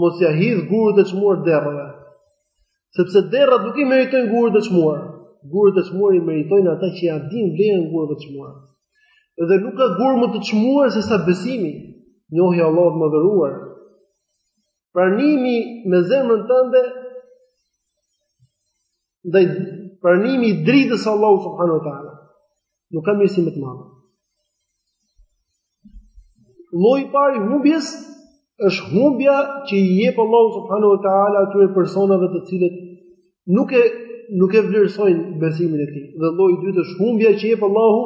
mos ja hidh gurët e çmuar derrave. Sepse derrat nuk i meritojnë gurët e çmuar. Gurët e çmuar i meritojnë ata që ja din vlerën gurëve të çmuar. Dhe nuk ka gurë më të çmuar se sa besimi, njohja e Allahut madhëruar. pranimi me zemrën tënde ndaj pranimi i dritës së Allahut subhanahu wa taala. Nuk ka mirësi më të madhe. Lloji i parë i humbjes është humbja që i jep Allahu subhanahu wa taala atyre personave të cilët nuk e nuk e vlerësojnë besimin e tij. Dhe lloji i dytë është humbja që i jep Allahu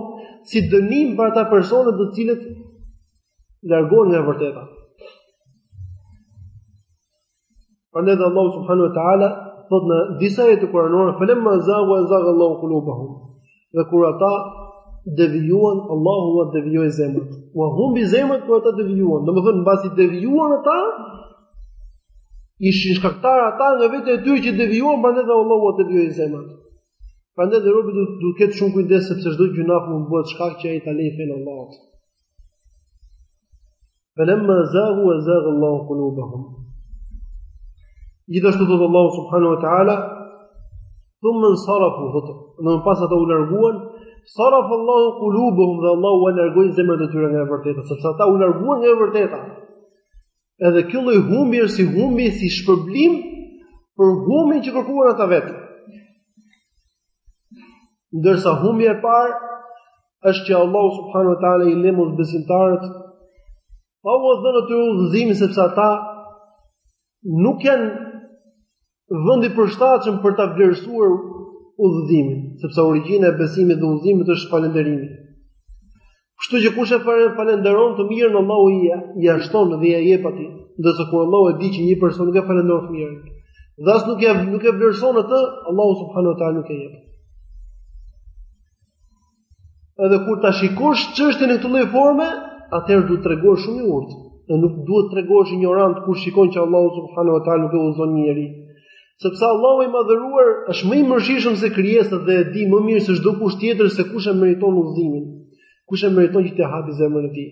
si dënim për ata persona të cilët largohen nga e vërteta. Prandaj dhe Allahu subhanahu wa taala thot në disa ajete kuranore, "Falemma zagu azaga Allahu qulubahum." Dhe kur ata devijuan, Allahu ua devijoi zemrat. Ua humbi zemrat kur ata devijuan. Domethënë mbasi devijuan ata, ishin shkaktar ata nga vetja e tyre që devijuan, prandaj dhe Allahu ua devijoi zemrat. Prandaj dhe robi duhet të ketë shumë kujdes sepse çdo gjynaf mund të bëhet shkak që ai ta lejë fenë e Allahut. Falamma zagu azaga Allahu qulubahum. Gjithashtu thot Allahu subhanahu wa taala, thumma insarafu thot, dhe më pas ata u larguan, sarafa Allahu qulubahum dhe Allahu ua largoi zemrat e tyre nga e vërteta, sepse ata u larguan nga e vërteta. Edhe kjo lloj humbje është si humbje si shpërblim për humbjen që kërkuan ata vetë. Ndërsa humbja e parë është që Allahu subhanahu wa ta'ala i le mosbesimtarët pa ua dhënë atyre udhëzimin sepse ata nuk janë vend i përshtatshëm për ta vlerësuar udhëzimin sepse origjina e besimit dhe udhëzimit është falënderimi Kështu që kush e falënderon të mirën Allahu ia shton dhe ia jep atij, ndërsa kur Allahu e di që një person nuk e falënderon të mirën, dhe as nuk e nuk e vlerëson atë, Allahu subhanahu wa taala nuk e jep. Edhe kur ta shikosh çështjen në këtë lloj forme, atëherë duhet të tregohesh shumë i urtë, dhe nuk duhet të tregohesh injorant kur shikon që Allahu subhanahu wa taala nuk e udhëzon një njeri. Sepse Allahu i madhëruar është më i mëshirshëm se krijesat dhe e di më mirë se çdo kush tjetër se kush e meriton udhëzimin, kush e meriton që të hapë zemrën e tij.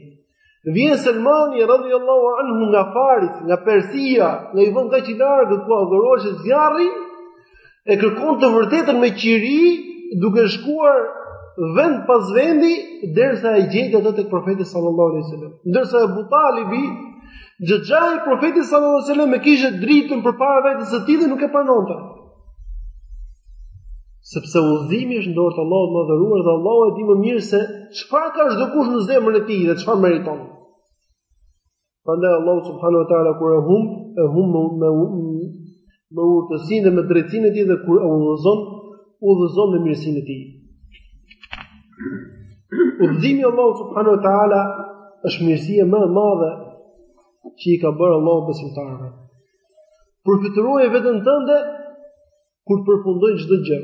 Vjen Selmani radhiyallahu anhu nga Faris, nga Persia, nga një vend kaq i largët ku adhurohej zjarri, e kërkon të vërtetën me qiri, duke shkuar vend pas vendi derisa e gjeti atë tek profeti sallallahu alaihi wasallam. Ndërsa Abu Talibi Xhaxhai i Profetit sallallahu alajhi wasallam e kishte dritën përpara vetes së tij dhe nuk e pranonte. Sepse udhëzimi është n'dorë të Allahut të madhëruar dhe Allahu e di më mirë se çfarë ka çdo kush në zemrën e tij dhe çfarë meriton. Prandaj Allahu subhanahu wa taala kur e humb, e humb me me urtësinë dhe me drejtësinë e tij dhe kur udhëzon, udhëzon me mirësinë e tij. Udhëzimi i Allahut subhanahu wa taala është mirësia më e madhe që i ka bërë Allahu besimtarëve. Përfytyroje veten tënde kur të përfundojë çdo gjë.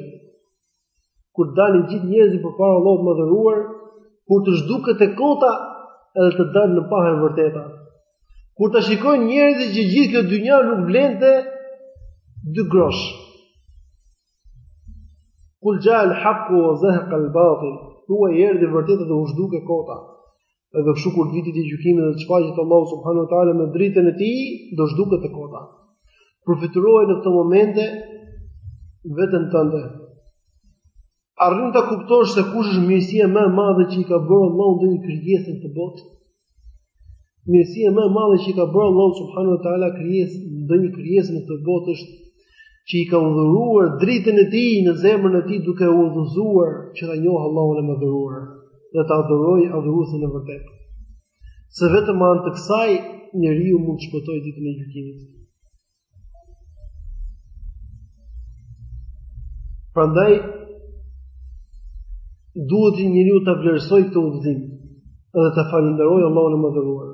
kur të dalin gjithë njerëzit përpara Allahut të madhëruar, kur të zhduket e kota edhe të dalë në pah e vërteta. Kur ta shikojnë njerëzit që gjithë kjo dynja nuk vlente dy grosh. Kul ja al haqu wa zahaqa al batil, thuaj erdhi e vërteta dhe u zhduk e kota. Edhe kështu kur të vijë dita e gjykimit dhe të shfaqet Allahu subhanahu wa taala me dritën e tij, do zhduket e kota. Përfytyroje në këto momente veten tënde. Arrin ta kuptosh se kush është mirësia më e madhe që i ka bërë Allahu ndonjë krijese në këtë botë. Mirësia më e madhe që i ka bërë Allahu subhanahu wa taala krijese ndonjë krijese në këtë botë është që i ka dhuruar dritën e tij në zemrën e tij duke e udhëzuar që ta njohë Allahun e madhëruar dhe ta adhurojë adhuruesin e vërtetë. Se vetëm me anë të kësaj njeriu mund të shpëtojë ditën e gjykimit. Prandaj duhet njeriu ta vlerësojë këtë udhëzim dhe ta falënderojë Allahun e madhëruar.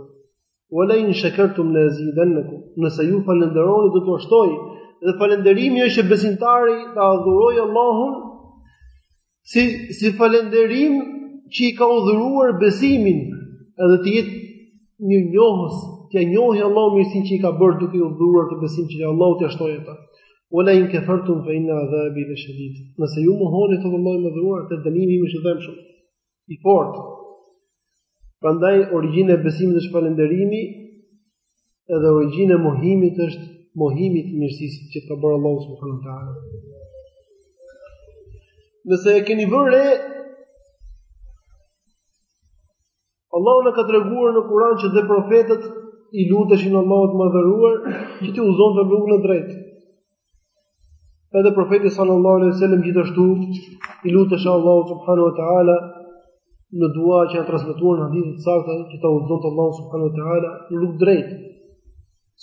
Wala in shakartum la azidannakum. Nëse ju falënderoni do t'jua shtoj. Dhe falënderimi është që besimtari ta adhurojë Allahun si si falënderim që i ka dhuruar besimin, edhe të jetë mirënjohës, t'ia njohë Allahut mirësinë që i ka bërë duke i dhuruar këtë besim që Allahu t'ia shtojë atë. Wala in kafartum fa inna azabi lashadid. Nëse ju mohoni, thotë Allahu i madhëruar, dënimi është i dhëmshëm. i fort. Prandaj origjina e besimit është falënderimi, edhe origjina e mohimit është mohimi i mirësisë që ka bërë Allahu subhanahu wa taala. Nëse e keni vënë re Allahu na ka treguar në Kur'an që dhe profetët i luteshin Allahut të Madhëruar që t'i udhëzonte në rrugën e drejtë. Edhe profeti sallallahu alaihi wasallam gjithashtu i lutej Allahut subhanahu wa taala në dua që janë transmetuar në hadithe të sakta që ta udhëzonte Allahu subhanahu wa taala në rrugë të drejtë.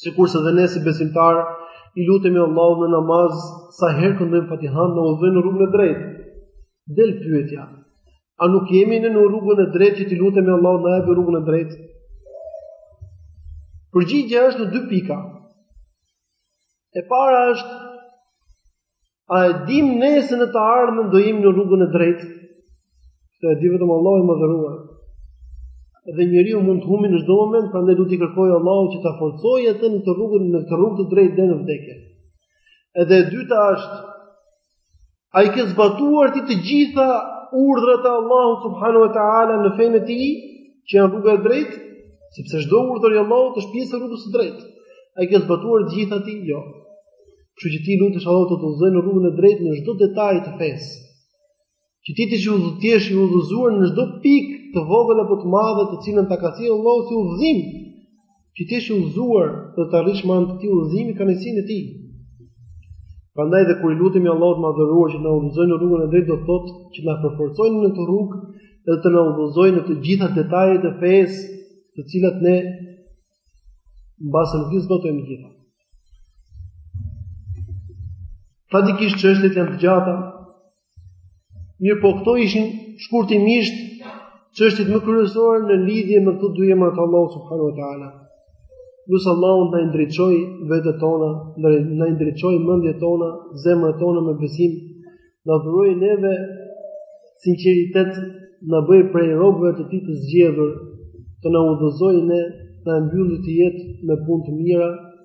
Sikurse dhe ne si besimtarë i lutemi Allahut në namaz sa herë këndojmë Fatihan na udhëzo në rrugën e drejtë. Del pyetja. A nuk jemi ne në rrugën e drejtë që t'i lutemi Allahut na jap rrugën e drejtë? Përgjigja është në dy pika. E para është a e dimë ne se në të ardhmen do jemi në rrugën e drejtë? Se e di vetëm Allahu i madhëruar. Dhe njeriu mund të humbi në çdo moment, prandaj duhet t'i kërkojë Allahut që ta forcojë atë në këtë rrugën në këtë rrugë të drejtë deri në vdekje. Edhe e dyta është A i ke zbatuar ti të gjitha urdhrat e Allahut subhanahu wa taala në fenë e tij, që janë rruga e drejtë, sepse çdo urdhër i Allahut është pjesë e rrugës së drejtë. A i ke zbatuar të gjitha ti? Jo. Kështu që ti i lutesh Allahut të të udhëzojë në rrugën e drejtë në çdo detaj të fesë. Që ti të qëllë të jesh i udhëzuar në çdo pikë të vogël apo të madhe të cilën ta ka sjellë Allahu si udhëzim. Që ti të jesh i udhëzuar dhe të arrish majën e këtij udhëzimi, kënaqësinë e tij. Prandaj dhe kur i lutemi Allahut të Madhëruar që të na udhëzojë në rrugën e drejtë do të thotë që të na përforcojë në këtë rrugë dhe të na udhëzojë në të gjitha detajet e fesë, të cilat ne mbase nuk i zbatojmë të gjitha. Faktikisht çështjet janë të gjata, Mirëpo këto ishin shkurtimisht çështjet më kryesore në lidhje me këto dy emra të Allahut subhanuhu teala. Lus Allahun të na i ndriçojë vetet tona, të na i ndriçojë mendjet tona, zemrat tona me besim, na dhurojë neve sinqeritet, na bëjë prej robëve të tij të zgjedhur, të na udhëzojë ne, të na e mbyllë këtë jetë me punë të mira.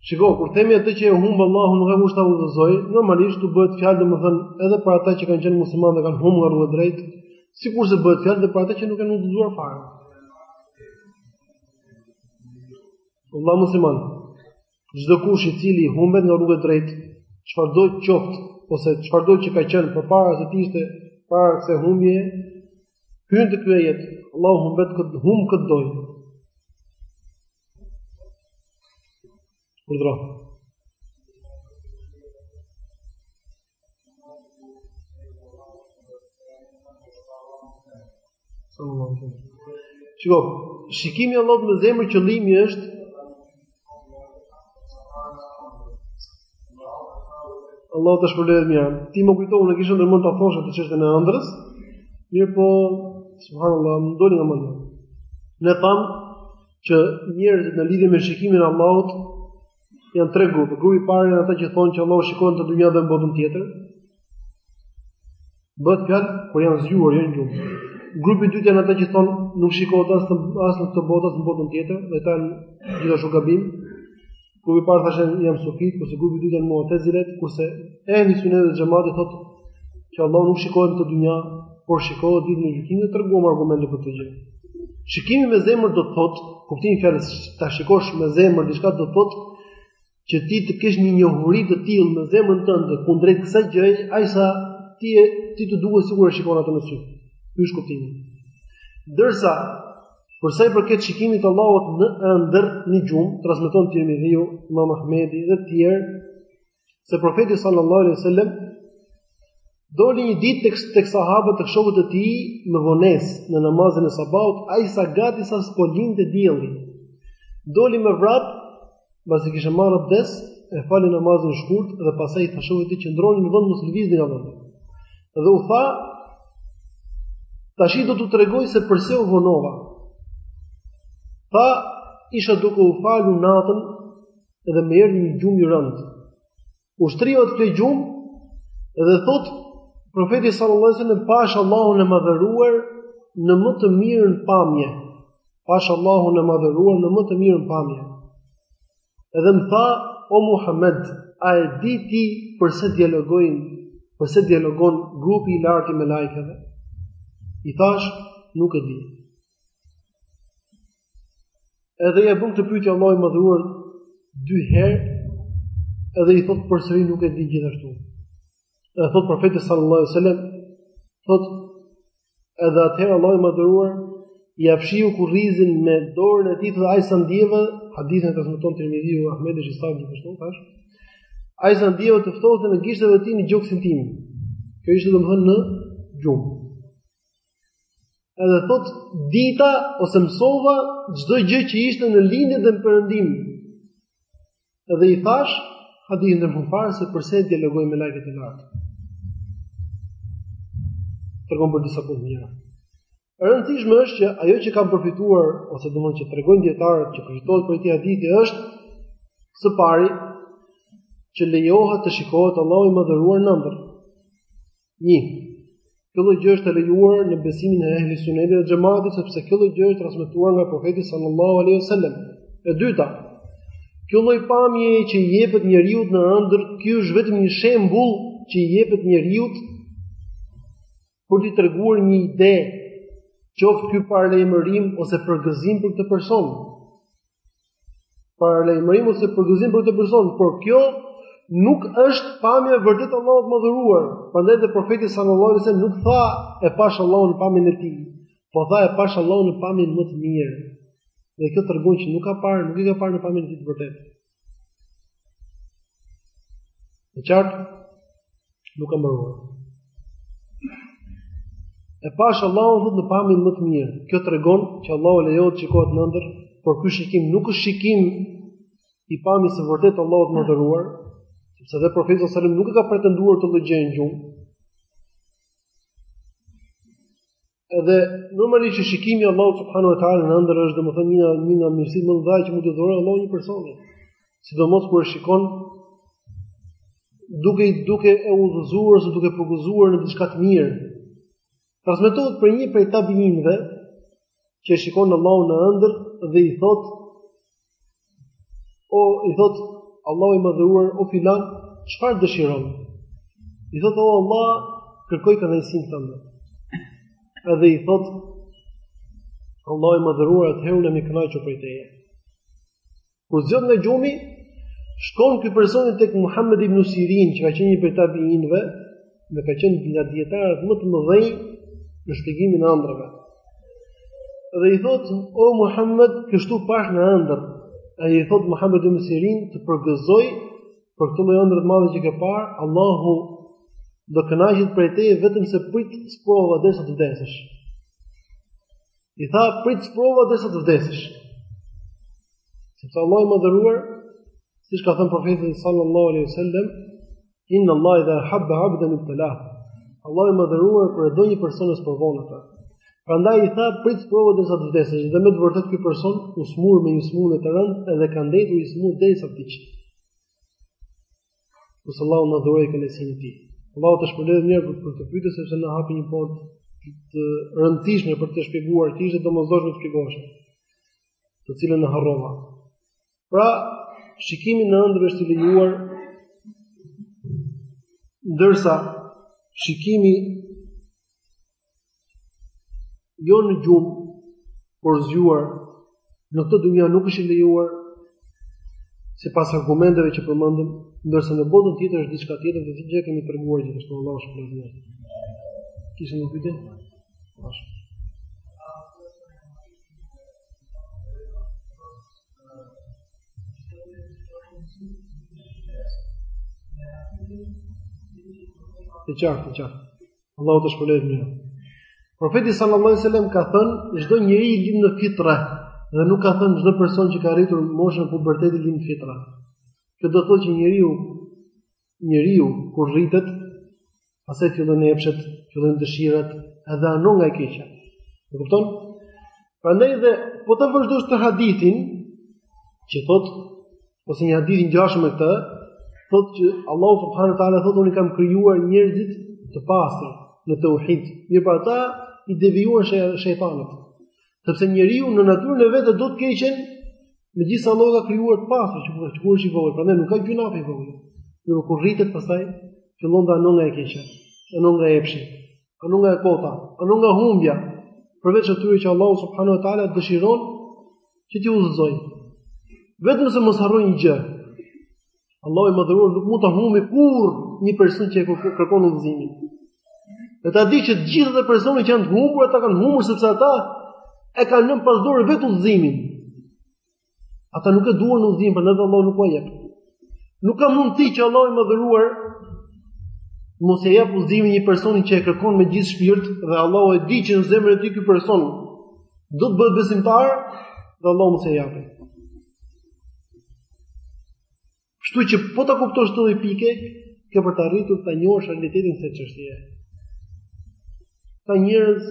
Shiko, kur themi atë që e humb Allahu nuk ka kush ta udhëzojë, normalisht u bëhet fjalë domethënë edhe për ata që kanë qenë muslimanë dhe kanë humbur nga rruga e drejtë, sikurse bëhet fjalë edhe për ata që nuk janë udhëzuar fare. Allah musliman, çdokush i cili humbet nga rruga e drejtë, çfarëdo qoftë ose çfarëdo që ka qenë përpara se të ishte para kësaj humbje, hyn te ky ajet, Allahu humbet kë të, humb kë të dojë. Urdhro. Shiko, shikimi i Allahut me zemër qëllimi është Allahu të shpërbleftë me të mira. Ti më kujtove unë kisha ndërmend ta thosha këtë çështjen e ëndrrës. Mirëpo, subhanallahu, më doli nga mendja. Ne thamë që njerëzit në lidhje me shikimin e Allahut janë tre grupe. Grupi i parë janë ata që thonë që Allahu shikohet në dynja dhe në botën tjetër, Bëhet fjalë kur janë zgjuar, jo në gjumë. Grupi i dytë janë ata që thonë nuk shikohet as në as në këtë botë as në botën tjetër, dhe ata gjithashtu gabim. Grupi i parë thashë janë sufitë, kurse grupi i dytë janë mu'tazilët, kurse ehli suneti dhe xhemati thotë që Allahu nuk shikohet në dynja, por shikohet ditën e gjykimit dhe treguam argumente për këtë gjë. Shikimi me zemër do të thotë, kuptimi i fjalës ta shikosh me zemër diçka do të thotë që ti të kesh një njohuri të tillë në zemrën tënde kundrejt kësaj gjëje, aq sa ti e, ty të duket sikur e shikon atë me sy. Ky është kuptimi. Ndërsa për sa i përket shikimit të Allahut në ëndërr në gjumë, transmeton Tirmidhiu, Imam Ahmedi dhe të tjerë se profeti sallallahu alaihi wasallam Doli një ditë tek tek sahabët tek shokët e tij me vonesë, në namazin e sabahut, aq sa gati sa po lindte dielli. Doli me vrap, pasi kishte marrë abdes, e fali namazin shkurt dhe pastaj u tha shokëve të tij qëndroni në vend mos lëvizni nga vendi. Dhe u tha Tashi do t'u tregoj se përse u vonova. Tha, isha duke u falur natën dhe më erdhi një gjumë i rëndë. U shtriva në gjumë dhe thotë profeti sallallahu alajhi wasallam pashë Allahun e madhëruar në më të mirën pamje. Pashë Allahun e madhëruar në më të mirën pamje. Edhe më tha o Muhammed, a e di ti përse dialogojnë, përse dialogon grupi i lartë i melaikeve? I thashë, nuk e di. Edhe ia bën këtë pyetje Allahu i madhëruar dy herë edhe i thotë përsëri nuk e di gjithashtu. Edhe thotë profeti sallallahu alajhi wasallam thotë edhe atëherë Allahu i madhëruar ia fshiu kurrizin me dorën e tij dhe aq sa ndjeva hadithin e transmeton Tirmidhiu Ahmedi dhe Sa'id gjithashtu tash. Aq sa ndjeva të ftohtët e gishtave të tij në gjoksin tim. Kjo ishte domethënë në gjumë. Edhe thotë dita ose mësova çdo gjë që ishte në lindje dhe në perëndim. Edhe i thashë hadithin e fundfare se përse dialogojnë melaiket e lartë. Tregon për disa punë të mira. E rëndësishme është që ajo që kanë përfituar ose domethënë që tregojnë dijetarët që përfitohet prej këtij hadithi është së pari që lejohet të shikohet Allahu i madhëruar në ëndërr. 1. Kjo lloj gjë është e lejuar në besimin e ehli sunetit dhe xhematit sepse kjo lloj gjë është transmetuar nga profeti sallallahu alaihi wasallam. E dyta, kjo lloj pamje që i jepet njeriut në ëndër, ky është vetëm një shembull që i jepet njeriut për t'i treguar një ide, qoftë ky paralajmërim ose përgëzim për këtë person. Paralajmërim ose përgëzim për këtë person, por kjo nuk është pamja e vërtet e Allahut të madhëruar. Prandaj dhe profeti sallallahu alajhi wasallam nuk tha e pash Allahun në pamjen e tij, po tha e pash Allahun në pamjen më të mirë. Dhe kjo tregon që nuk ka parë, nuk e ka parë në pamjen e tij të vërtetë. Në qartë, nuk ka mbaruar. E pash Allahu thot në pamjen më të mirë. Kjo tregon që Allahu lejohet të shikohet në ëndër, por ky shikim nuk është shikim i pamjes së vërtetë të Allahut të madhëruar, sepse dhe profeti sallallahu alajhi wasallam nuk e ka pretenduar këtë lloj gjëje në gjumë. Edhe normalisht që shikimi i Allahut subhanahu wa taala në ëndër është domethënë një një nga mirësitë më të mëdha që mund t'i dhurojë Allahu një personi. Sidomos kur e shikon duke i duke e udhëzuar ose duke përgëzuar në diçka të mirë. Transmetohet për një prej tabiinëve që e shikon Allahun në ëndër dhe i thotë O i thot Allahu i madhëruar o filan, çfarë dëshiron? I thot o Allah, kërkoj kënaqësinë tënde. Edhe i thot Allahu i madhëruar atëherë unë jam i kënaqur prej teje. Kur zgjohet nga gjumi, shkon ky personi tek Muhammed ibn Sirin, që ka qenë një prej tabiinëve, dhe ka qenë nga dijetarët më të mëdhenj në shpjegimin e ëndrrave. Dhe i thotë, "O Muhammed, kështu pash në ëndër." Ai i thotë Muhammed ibn Sirin të përgëzoj për këtë lloj ëndrre të madhe që ke parë, Allahu do kënaqet prej teje vetëm se prit sprova derisa të vdesësh. I tha prit sprova derisa të vdesësh. Sepse Allahu i madhëruar, siç ka thënë profeti sallallahu alaihi wasallam, Inna Allah idha habba abdan ibtala. Allahu i madhëruar kur e do një person e sprovon atë. Prandaj i tha prit sprova derisa të vdesësh dhe me të vërtetë ky person u smur me një smundje të rëndë dhe ka ndejtur i smur derisa vdiq. Ku sallallahu alaihi dhe sallam kënaqësinë e tij. Allahu të shpërbleftë me të mira për, për këtë pyetje sepse na hapi një portë të rëndësishme për të shpjeguar që ishte e domosdoshme të shpjegohej. Të cilën e harrova. Pra, shikimi në ëndërr është i lejuar ndërsa shikimi jo në gjumë por zgjuar në këtë dynja nuk është i lejuar sipas argumenteve që përmendëm, ndërsa në botën tjetër është diçka tjetër dhe e kemi treguar gjithashtu Allahu subhanahu wa taala. Kishë nuk i E qartë, e qartë. Allahu të shpërblejë mirë. Profeti sallallahu alajhi wasallam ka thënë çdo njeri lind në fitra dhe nuk ka thënë çdo person që ka arritur moshën e pubertetit lind në fitra. Kjo do të thotë që njeriu njeriu kur rritet, pastaj fillojnë epshet, fillojnë dëshirat, edhe anon nga e keqja. E kupton? Prandaj dhe po ta vazhdosh atë hadithin që thot ose një hadith i ngjashëm me këtë, thot që Allahu subhanahu wa taala thot unë i kam krijuar njerëzit të pastër në tauhid. Mirëpo ata i devijuan shejtanët. Sepse njeriu në natyrën e vet do të keqen megjithëse Allahu e ka krijuar të pastër që kur kur është i vogël, prandaj nuk ka gjynah i vogël. Po kur rritet pastaj fillon të anojë nga e keqja, anon nga epshi, anon nga e kota, anon nga humbja. Përveç atyre që Allah subhanahu wa taala dëshiron që t'i udhëzojë. Vetëm se mos harro një gjë. Allahu i madhëruar nuk mund ta humbi kurrë një person që e kërkon udhëzimin. Dhe ta dish që të gjithë ata personat që janë të humbur, ata kanë humbur sepse ata e kanë lënë pas dore vetë udhëzimin. Ata nuk e duan udhëzimin, prandaj Allahu nuk ua jep. Nuk ka mundësi që Allahu i madhëruar mos ia japë udhëzimin një personi që e kërkon me gjithë shpirt dhe Allahu e di që në zemrën e tij ky person do të bëhet besimtar dhe Allahu mos ia japë. Kështu që po ta kuptosh këtë pikë, ke për të arritur ta njohësh realitetin e çështjes. Ka njerëz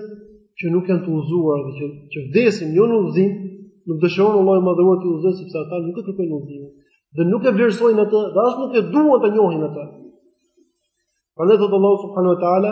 që nuk janë të udhëzuar dhe që që vdesin jo në udhëzim, nuk dëshiron Allahu i madhëruar t'i udhëzojë sepse ata nuk e kërkojnë udhëzimin dhe nuk e vlerësojnë atë, dhe as nuk e duan ta njohin atë. Prandaj thotë Allahu subhanahu wa taala,